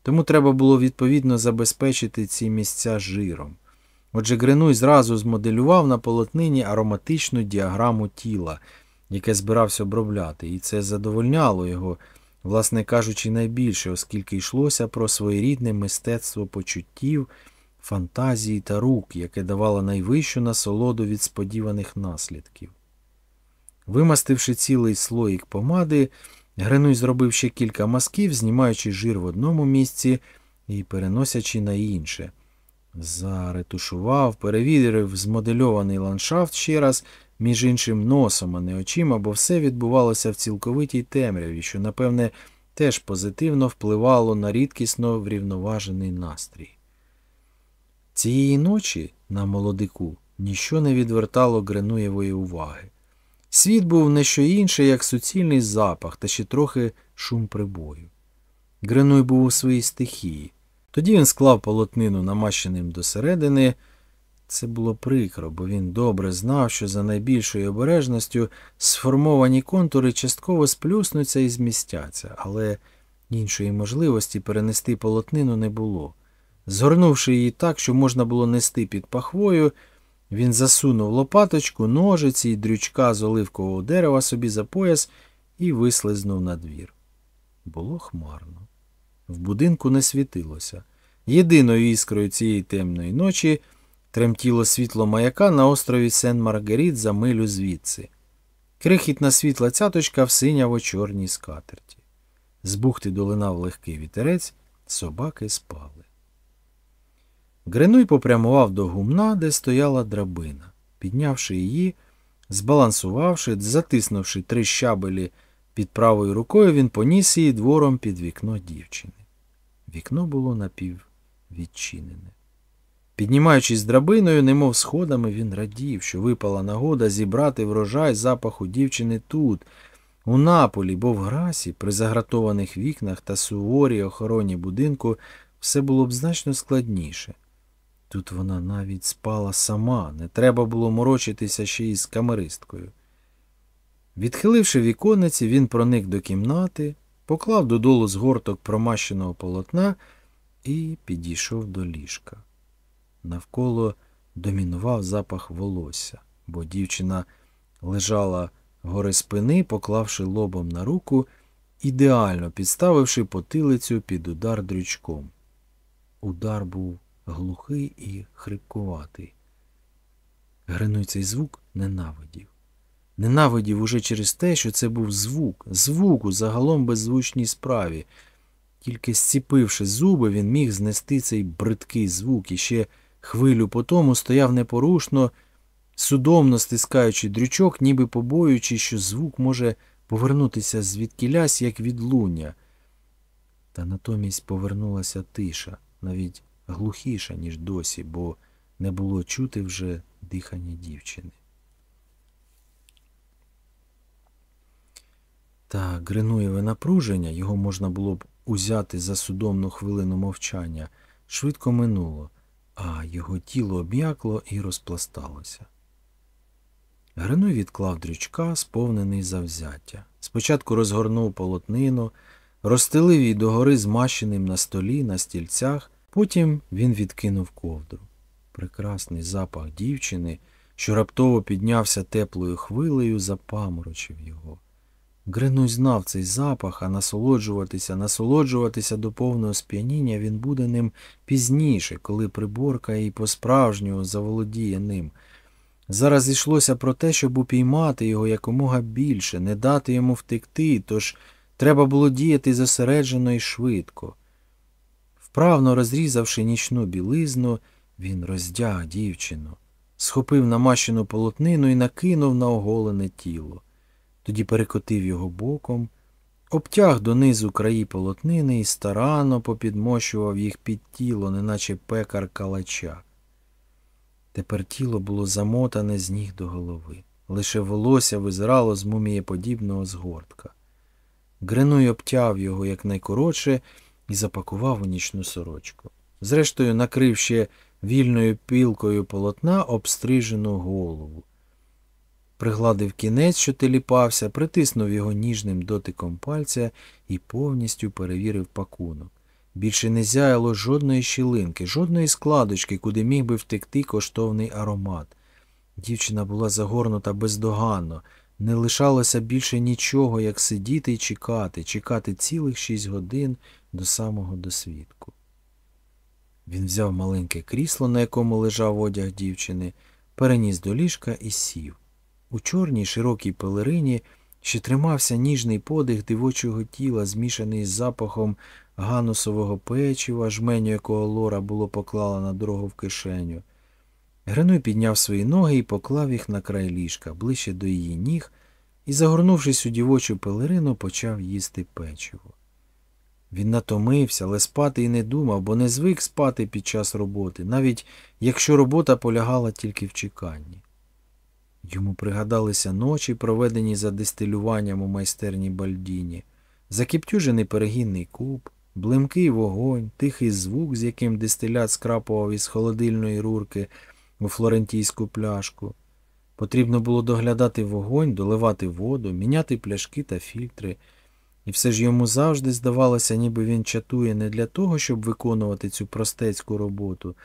Тому треба було відповідно забезпечити ці місця жиром. Отже, Гринуй зразу змоделював на полотнині ароматичну діаграму тіла, яке збирався обробляти, і це задовольняло його, власне кажучи, найбільше, оскільки йшлося про своєрідне мистецтво почуттів, фантазії та рук, яке давало найвищу насолоду від сподіваних наслідків. Вимастивши цілий слоїк помади, Гринуй зробив ще кілька мазків, знімаючи жир в одному місці і переносячи на інше. Заретушував, перевірив змодельований ландшафт ще раз, між іншим носом, а не очима, бо все відбувалося в цілковитій темряві, що, напевне, теж позитивно впливало на рідкісно врівноважений настрій. Цієї ночі на молодику ніщо не відвертало Гренуєвої уваги. Світ був не що інше, як суцільний запах та ще трохи шум прибою. Гренуй був у своїй стихії. Тоді він склав полотнину намащеним досередини. Це було прикро, бо він добре знав, що за найбільшою обережністю сформовані контури частково сплюснуться і змістяться, але іншої можливості перенести полотнину не було. Згорнувши її так, що можна було нести під пахвою, він засунув лопаточку, ножиці і дрючка з оливкового дерева собі за пояс і вислизнув на двір. Було хмарно. В будинку не світилося. Єдиною іскрою цієї темної ночі тремтіло світло маяка на острові Сен Маргаріт за милю звідси. Крихітна світла цяточка всиняв у чорній скатерті. З бухти долинав легкий вітерець, собаки спали. Гринуй попрямував до гумна, де стояла драбина. Піднявши її, збалансувавши, затиснувши три щабелі під правою рукою, він поніс її двором під вікно дівчини. Вікно було напіввідчинене. Піднімаючись драбиною, немов сходами, він радів, що випала нагода зібрати врожай запаху дівчини тут, у Наполі, бо в грасі, при загратованих вікнах та суворій охороні будинку, все було б значно складніше. Тут вона навіть спала сама, не треба було морочитися ще й з камеристкою. Відхиливши віконниці, він проник до кімнати, поклав додолу згорток промащеного полотна і підійшов до ліжка. Навколо домінував запах волосся, бо дівчина лежала гори спини, поклавши лобом на руку, ідеально підставивши потилицю під удар дрючком. Удар був глухий і хрипкуватий. Гринуй цей звук ненавидів. Ненавидів уже через те, що це був звук, звук у загалом беззвучній справі. Тільки зціпивши зуби, він міг знести цей бридкий звук і ще хвилю по тому стояв непорушно, судомно стискаючи дрючок, ніби побоюючи, що звук може повернутися звідкілясь, як відлуння. Та натомість повернулася тиша, навіть глухіша, ніж досі, бо не було чути вже дихання дівчини. Та гринуєве напруження, його можна було б узяти за судомну хвилину мовчання, швидко минуло, його тіло об'якло і розпласталося. Гринуй відклав дрючка, сповнений завзяття. Спочатку розгорнув полотнину, розстелив її догори змащеним на столі, на стільцях, потім він відкинув ковдру. Прекрасний запах дівчини, що раптово піднявся теплою хвилею, запаморочив його. Гринуй знав цей запах, а насолоджуватися, насолоджуватися до повного сп'яніння він буде ним пізніше, коли приборка і по-справжньому заволодіє ним. Зараз йшлося про те, щоб упіймати його якомога більше, не дати йому втекти, тож треба було діяти зосереджено і швидко. Вправно розрізавши нічну білизну, він роздяг дівчину, схопив намащену полотнину і накинув на оголене тіло тоді перекотив його боком, обтяг донизу краї полотнини і старанно попідмощував їх під тіло, неначе пекар калача. Тепер тіло було замотане з ніг до голови. Лише волосся визирало з мумієподібного згортка. Гринуй обтяв його якнайкоротше і запакував у нічну сорочку. Зрештою, накрив ще вільною пілкою полотна обстрижену голову пригладив кінець, що теліпався, притиснув його ніжним дотиком пальця і повністю перевірив пакунок. Більше не зяяло жодної щілинки, жодної складочки, куди міг би втекти коштовний аромат. Дівчина була загорнута бездоганно, не лишалося більше нічого, як сидіти і чекати, чекати цілих шість годин до самого досвідку. Він взяв маленьке крісло, на якому лежав одяг дівчини, переніс до ліжка і сів. У чорній широкій пелерині ще тримався ніжний подих дивочого тіла, змішаний з запахом ганусового печива, жменю якого Лора було поклала на дорогу в кишеню. Гринуй підняв свої ноги і поклав їх на край ліжка, ближче до її ніг, і, загорнувшись у дівочу пелерину, почав їсти печиво. Він натомився, але спати і не думав, бо не звик спати під час роботи, навіть якщо робота полягала тільки в чеканні. Йому пригадалися ночі, проведені за дистилюванням у майстерні Бальдіні, закіптюжений перегінний куб, блимкий вогонь, тихий звук, з яким дистилят скрапував із холодильної рурки у флорентійську пляшку. Потрібно було доглядати вогонь, доливати воду, міняти пляшки та фільтри. І все ж йому завжди здавалося, ніби він чатує не для того, щоб виконувати цю простецьку роботу,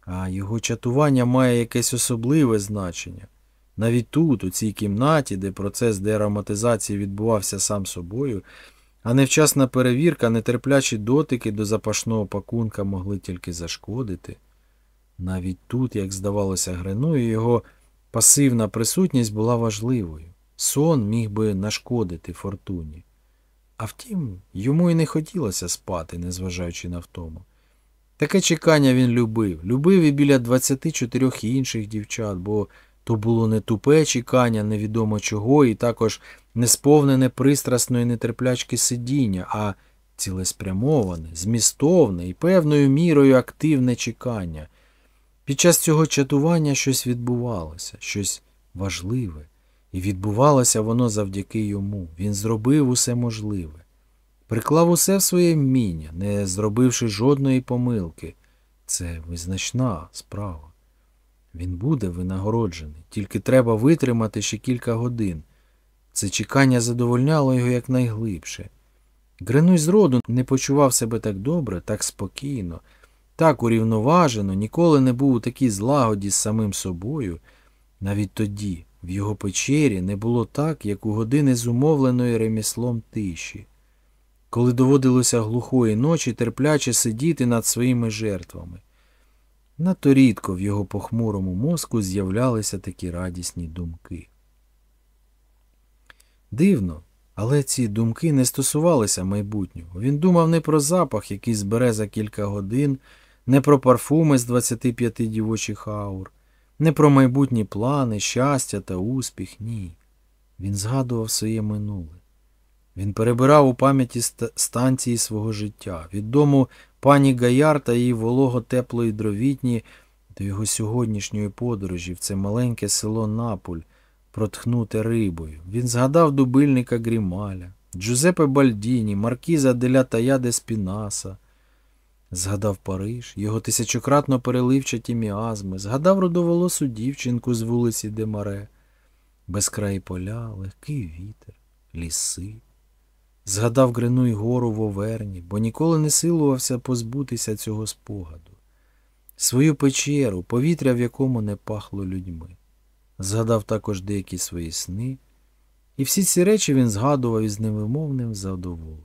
а його чатування має якесь особливе значення. Навіть тут, у цій кімнаті, де процес деароматизації відбувався сам собою, а невчасна перевірка, нетерплячі дотики до запашного пакунка могли тільки зашкодити. Навіть тут, як здавалося, Гриною, його пасивна присутність була важливою. Сон міг би нашкодити фортуні. А втім, йому й не хотілося спати, незважаючи на втому. Таке чекання він любив, любив і біля 24 інших дівчат, бо то було не тупе чекання невідомо чого, і також не сповнене пристрасної нетерплячки сидіння, а цілеспрямоване, змістовне і певною мірою активне чекання. Під час цього чатування щось відбувалося, щось важливе, і відбувалося воно завдяки йому. Він зробив усе можливе, приклав усе в своє вміння, не зробивши жодної помилки. Це визначна справа. Він буде винагороджений, тільки треба витримати ще кілька годин. Це чекання задовольняло його якнайглибше. Гринуй зроду не почував себе так добре, так спокійно, так урівноважено, ніколи не був у такій злагоді з самим собою. Навіть тоді, в його печері, не було так, як у години зумовленої реміслом тиші, коли доводилося глухої ночі терпляче сидіти над своїми жертвами. Надто рідко в його похмурому мозку з'являлися такі радісні думки. Дивно, але ці думки не стосувалися майбутнього. Він думав не про запах, який збере за кілька годин, не про парфуми з 25 дівочих аур, не про майбутні плани, щастя та успіх, ні. Він згадував своє минуле. Він перебирав у пам'яті станції свого життя, від дому пані Гаяр та її волого теплої дровітні до його сьогоднішньої подорожі в це маленьке село Напуль, протхнуте рибою. Він згадав дубильника Грімаля, Джузепе Бальдіні, Маркіза деля Таяде Спінаса. Згадав Париж, його тисячократно переливчаті міазми, згадав родоволосу дівчинку з вулиці Демаре, безкраї поля, легкий вітер, ліси. Згадав Грину й гору в Оверні, бо ніколи не силувався позбутися цього спогаду, свою печеру, повітря, в якому не пахло людьми. Згадав також деякі свої сни, і всі ці речі він згадував із невимовним задоволенням.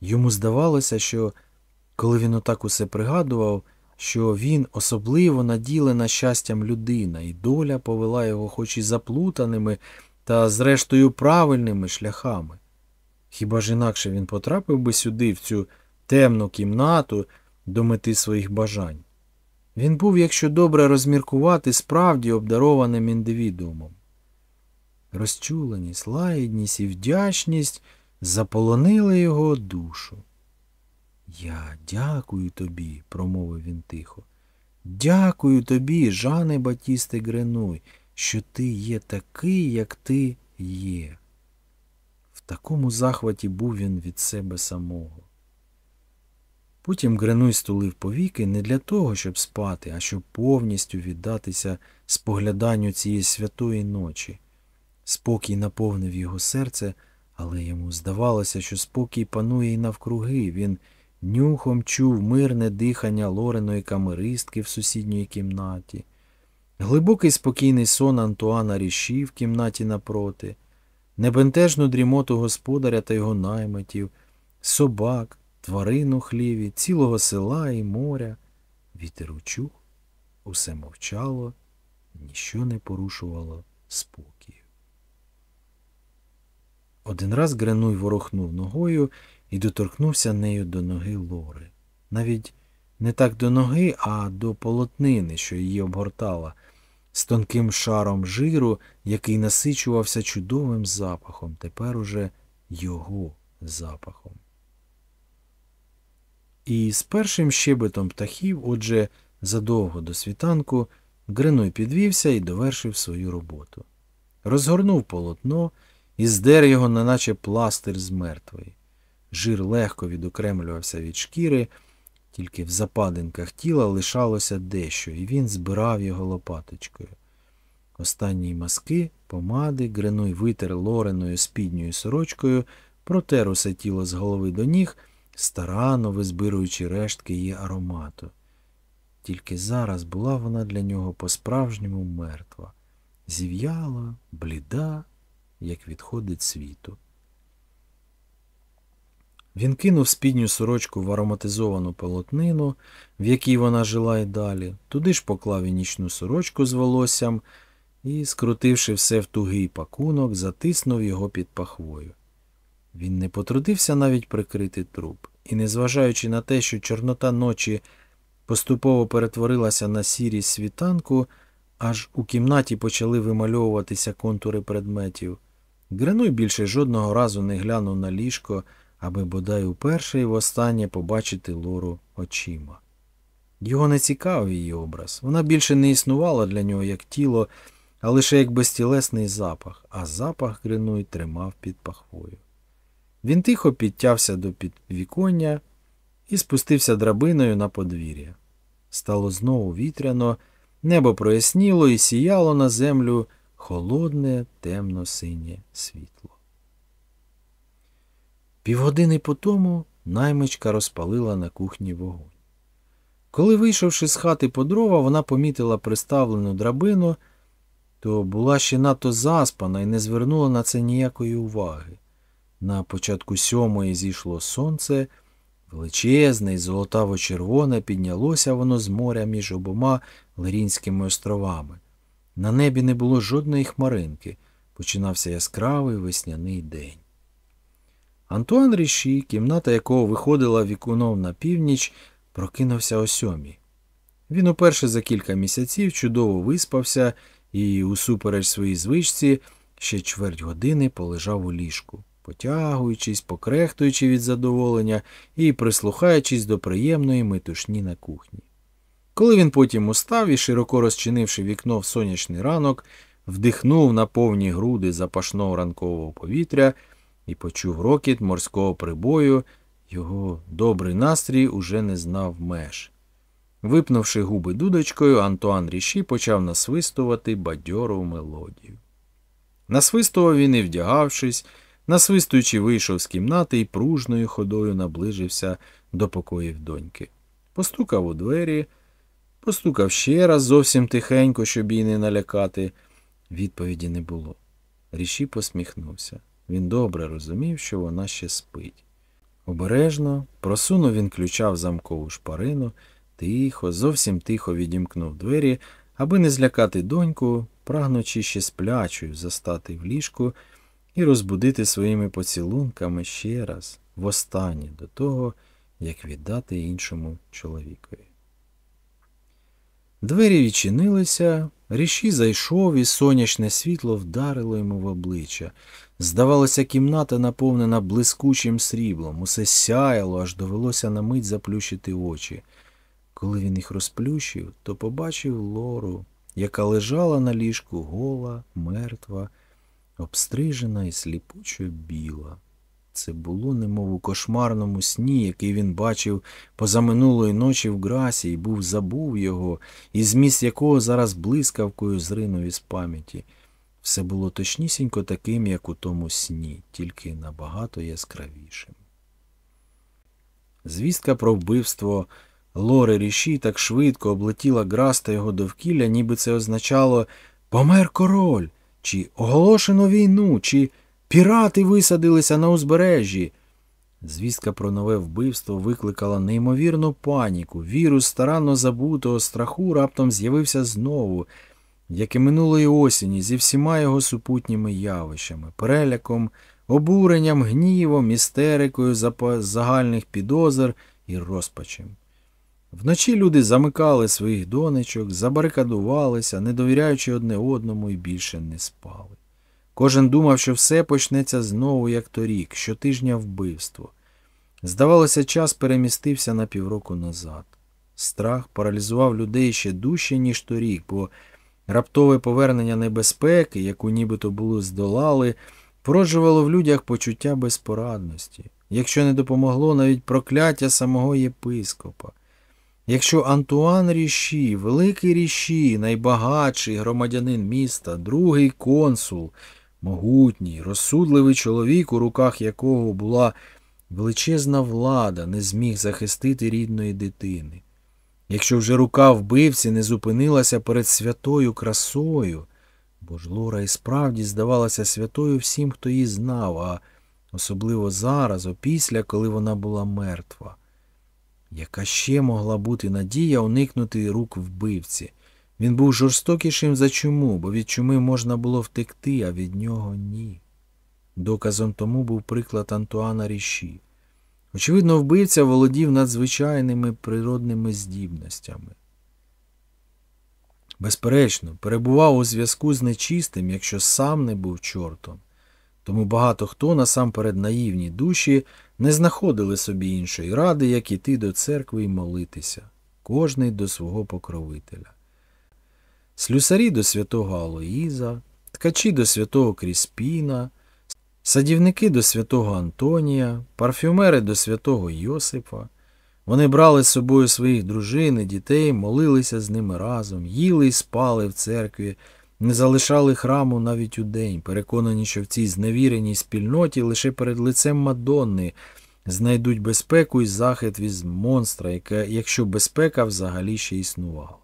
Йому здавалося, що коли він отак усе пригадував, що він особливо наділена щастям людина, і доля повела його хоч і заплутаними та, зрештою, правильними шляхами. Хіба ж інакше він потрапив би сюди, в цю темну кімнату, до мети своїх бажань? Він був, якщо добре розміркувати, справді обдарованим індивідуумом. Розчуленість, лагідність і вдячність заполонили його душу. Я дякую тобі, промовив він тихо. Дякую тобі, Жане Батісте Гренуй, що ти є такий, як ти є. Такому захваті був він від себе самого. Потім Гренуй стулив повіки не для того, щоб спати, а щоб повністю віддатися спогляданню цієї святої ночі. Спокій наповнив його серце, але йому здавалося, що спокій панує і навкруги. Він нюхом чув мирне дихання лореної камеристки в сусідній кімнаті, глибокий спокійний сон Антуана Ріші в кімнаті напроти, небентежну дрімоту господаря та його наймитів, собак, тварин у хліві, цілого села і моря, вітер учух, усе мовчало, ніщо не порушувало спокою. Один раз Гренуй ворохнув ногою і доторкнувся нею до ноги Лори. Навіть не так до ноги, а до полотнини, що її обгортала, з тонким шаром жиру, який насичувався чудовим запахом, тепер уже його запахом. І з першим щебетом птахів, отже, задовго до світанку, Гриной підвівся і довершив свою роботу. Розгорнув полотно і здер його, неначе пластир з мертвої. Жир легко відокремлювався від шкіри, тільки в западинках тіла лишалося дещо, і він збирав його лопаточкою. Останні маски, помади, Гринуй витер лореною спідньою сорочкою, протер усе тіло з голови до ніг, старанно визбируючи рештки її аромату. Тільки зараз була вона для нього по-справжньому мертва, зів'яла, бліда, як відходить світу. Він кинув спідню сорочку в ароматизовану полотнину, в якій вона жила й далі, туди ж поклав і нічну сорочку з волоссям і, скрутивши все в тугий пакунок, затиснув його під пахвою. Він не потрудився навіть прикрити труп, і, незважаючи на те, що чорнота ночі поступово перетворилася на сірість світанку, аж у кімнаті почали вимальовуватися контури предметів. Гринуй більше жодного разу не глянув на ліжко, аби бодай уперше і востаннє побачити Лору очима. Його не цікавив її образ. Вона більше не існувала для нього як тіло, а лише як безтілесний запах, а запах Гринуй тримав під пахвою. Він тихо підтявся до підвіконня і спустився драбиною на подвір'я. Стало знову вітряно, небо проясніло і сіяло на землю холодне, темно-синє світло. Півгодини по тому наймичка розпалила на кухні вогонь. Коли, вийшовши з хати по дрова, вона помітила приставлену драбину, то була ще надто заспана і не звернула на це ніякої уваги. На початку сьомої зійшло сонце, величезне і золотаво-червоне піднялося воно з моря між обома Лерінськими островами. На небі не було жодної хмаринки, починався яскравий весняний день. Антуан Ріші, кімната якого виходила вікуном на північ, прокинувся о сьомій. Він уперше за кілька місяців чудово виспався і, усупереч своїй звичці, ще чверть години полежав у ліжку, потягуючись, покрехтуючи від задоволення і прислухаючись до приємної метушні на кухні. Коли він потім устав і, широко розчинивши вікно в сонячний ранок, вдихнув на повні груди запашного ранкового повітря і почув рокіт морського прибою, його добрий настрій уже не знав меж. Випнувши губи дудочкою, Антуан Ріші почав насвистувати бадьору мелодію. Насвистував він і вдягавшись, насвистуючи, вийшов з кімнати і пружною ходою наближився до покоїв доньки. Постукав у двері, постукав ще раз зовсім тихенько, щоб її не налякати. Відповіді не було. Ріші посміхнувся. Він добре розумів, що вона ще спить. Обережно просунув він ключа в замкову шпарину, тихо, зовсім тихо відімкнув двері, аби не злякати доньку, прагнучи ще сплячою застати в ліжку і розбудити своїми поцілунками ще раз, востаннє до того, як віддати іншому чоловікові. Двері відчинилися, ріші зайшов, і сонячне світло вдарило йому в обличчя. Здавалося, кімната наповнена блискучим сріблом, усе сяяло, аж довелося на мить заплющити очі. Коли він їх розплющив, то побачив лору, яка лежала на ліжку гола, мертва, обстрижена і сліпучо біла. Це було, немов у кошмарному сні, який він бачив позаминулої ночі в грасі і був забув його, і зміст якого зараз блискавкою зринув із пам'яті. Все було точнісінько таким, як у тому сні, тільки набагато яскравішим. Звістка про вбивство Лори Ріші так швидко облетіла Грас його довкілля, ніби це означало Помер король, чи оголошено війну, чи пірати висадилися на узбережжі. Звістка про нове вбивство викликала неймовірну паніку. Вірус старанно забутого страху раптом з'явився знову як і минулої осені, зі всіма його супутніми явищами, переляком, обуренням, гнівом, істерикою загальних підозр і розпачем. Вночі люди замикали своїх донечок, забарикадувалися, не довіряючи одне одному і більше не спали. Кожен думав, що все почнеться знову, як торік, щотижня вбивство. Здавалося, час перемістився на півроку назад. Страх паралізував людей ще дужче, ніж торік, бо Раптове повернення небезпеки, яку нібито було здолали, породжувало в людях почуття безпорадності, якщо не допомогло навіть прокляття самого єпископа. Якщо Антуан Ріші, великий ріші, найбагатший громадянин міста, другий консул, могутній, розсудливий чоловік, у руках якого була величезна влада, не зміг захистити рідної дитини. Якщо вже рука вбивці не зупинилася перед святою красою, бо ж Лора і справді здавалася святою всім, хто її знав, а особливо зараз, опісля, коли вона була мертва. Яка ще могла бути надія уникнути рук вбивці? Він був жорстокішим за чуму, бо від чуми можна було втекти, а від нього ні. Доказом тому був приклад Антуана Ріші. Очевидно, вбивця володів надзвичайними природними здібностями. Безперечно, перебував у зв'язку з нечистим, якщо сам не був чортом. Тому багато хто, насамперед наївні душі, не знаходили собі іншої ради, як іти до церкви і молитися, кожний до свого покровителя. Слюсарі до святого Алоїза, ткачі до святого Кріспіна, садівники до святого Антонія, парфюмери до святого Йосипа. Вони брали з собою своїх дружин і дітей, молилися з ними разом, їли і спали в церкві, не залишали храму навіть у день, переконані, що в цій зневіреній спільноті лише перед лицем Мадонни знайдуть безпеку і захист від монстра, яка, якщо безпека взагалі ще існувала.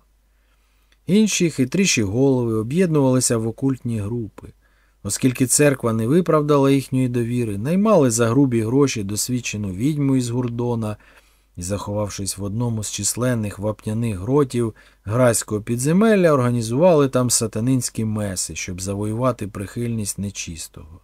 Інші хитріші голови об'єднувалися в окультні групи. Оскільки церква не виправдала їхньої довіри, наймали за грубі гроші досвідчену відьму із Гурдона і, заховавшись в одному з численних вапняних гротів грайського підземелля, організували там сатанинські меси, щоб завоювати прихильність нечистого.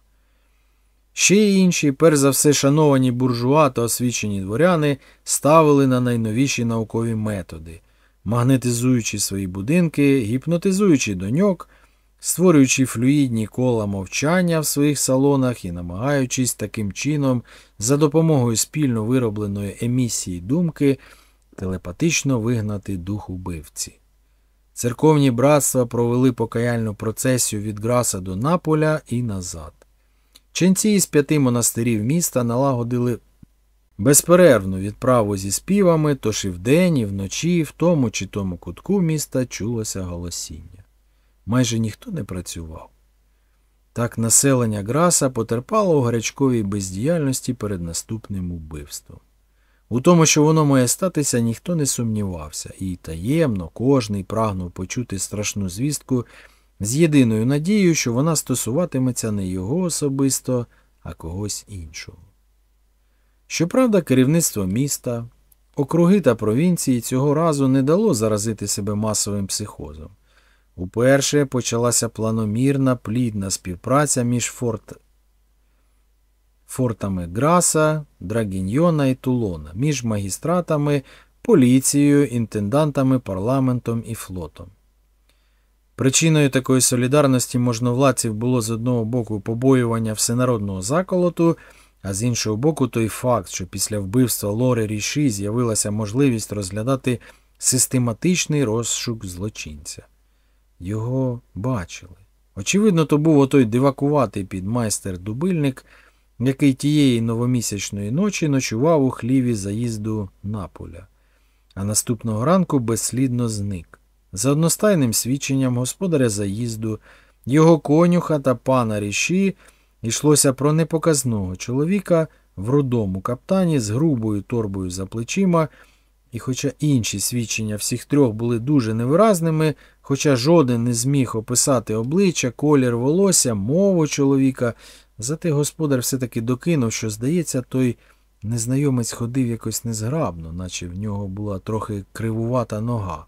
Ще й інші, перш за все, шановані буржуа та освічені дворяни, ставили на найновіші наукові методи, магнетизуючи свої будинки, гіпнотизуючи доньок, створюючи флюїдні кола мовчання в своїх салонах і намагаючись таким чином, за допомогою спільно виробленої емісії думки, телепатично вигнати дух убивці. Церковні братства провели покаяльну процесію від Граса до Наполя і назад. Ченці із п'яти монастирів міста налагодили безперервну відправу зі співами, тож і вдень, і вночі, в тому чи тому кутку міста чулося голосіння. Майже ніхто не працював. Так населення Граса потерпало у гарячковій бездіяльності перед наступним убивством. У тому, що воно має статися, ніхто не сумнівався, і таємно кожний прагнув почути страшну звістку з єдиною надією, що вона стосуватиметься не його особисто, а когось іншого. Щоправда, керівництво міста, округи та провінції цього разу не дало заразити себе масовим психозом. Уперше почалася планомірна плідна співпраця між форт... фортами Граса, Драгіньйона і Тулона, між магістратами, поліцією, інтендантами, парламентом і флотом. Причиною такої солідарності можновладців було з одного боку побоювання всенародного заколоту, а з іншого боку, той факт, що після вбивства Лори Ріші з'явилася можливість розглядати систематичний розшук злочинця. Його бачили. Очевидно, то був отой дивакуватий підмайстер дубильник, який тієї новомісячної ночі ночував у хліві заїзду Наполя, а наступного ранку безслідно зник. За одностайним свідченням господаря заїзду, його конюха та пана ріші йшлося про непоказного чоловіка в рудому каптані з грубою торбою за плечима, і, хоча інші свідчення всіх трьох були дуже невиразними, хоча жоден не зміг описати обличчя, колір волосся, мову чоловіка, зате господар все-таки докинув, що, здається, той незнайомець ходив якось незграбно, наче в нього була трохи кривувата нога.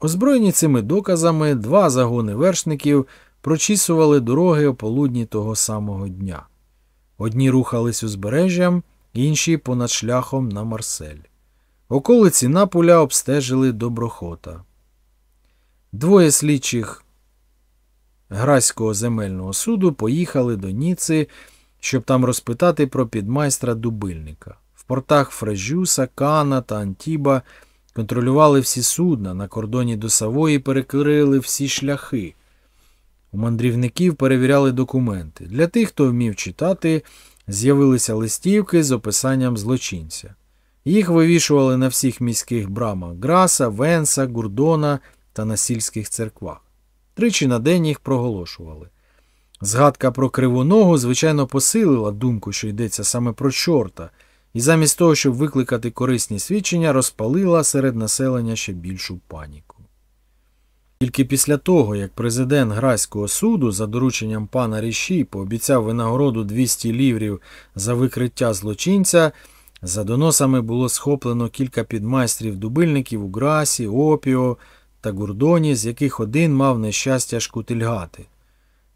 Озброєні цими доказами, два загони вершників прочісували дороги ополудні того самого дня. Одні рухались узбережжям, інші понад шляхом на Марсель. Околиці Наполя обстежили доброхота. Двоє слідчих Граського земельного суду поїхали до Ніци, щоб там розпитати про підмайстра дубильника. В портах Фрежюса, Кана та Антіба контролювали всі судна, на кордоні до Савої перекрили всі шляхи. У мандрівників перевіряли документи. Для тих, хто вмів читати, з'явилися листівки з описанням злочинця. Їх вивішували на всіх міських брамах Граса, Венса, Гурдона та на сільських церквах. Тричі на день їх проголошували. Згадка про криву ногу, звичайно, посилила думку, що йдеться саме про чорта, і замість того, щоб викликати корисні свідчення, розпалила серед населення ще більшу паніку. Тільки після того, як президент Граського суду за дорученням пана Ріші пообіцяв винагороду 200 ліврів за викриття злочинця, за доносами було схоплено кілька підмайстрів дубильників у Грасі, Опіо та Гурдоні, з яких один мав нещастя шкутильгати.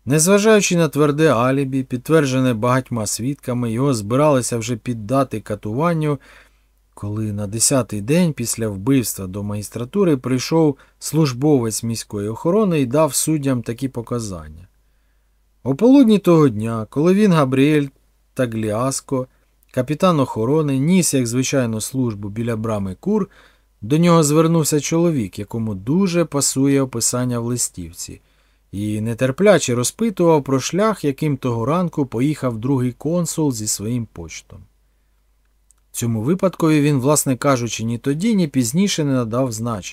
Незважаючи на тверде алібі, підтверджене багатьма свідками, його збиралися вже піддати катуванню, коли на десятий день після вбивства до магістратури прийшов службовець міської охорони і дав суддям такі показання. О полудні того дня, коли він, Габріель, Тагліаско, капітан охорони, ніс, як звичайно, службу біля брами кур, до нього звернувся чоловік, якому дуже пасує описання в листівці, і нетерпляче розпитував про шлях, яким того ранку поїхав другий консул зі своїм почтом. Цьому випадкові він, власне кажучи, ні тоді, ні пізніше не надав значення.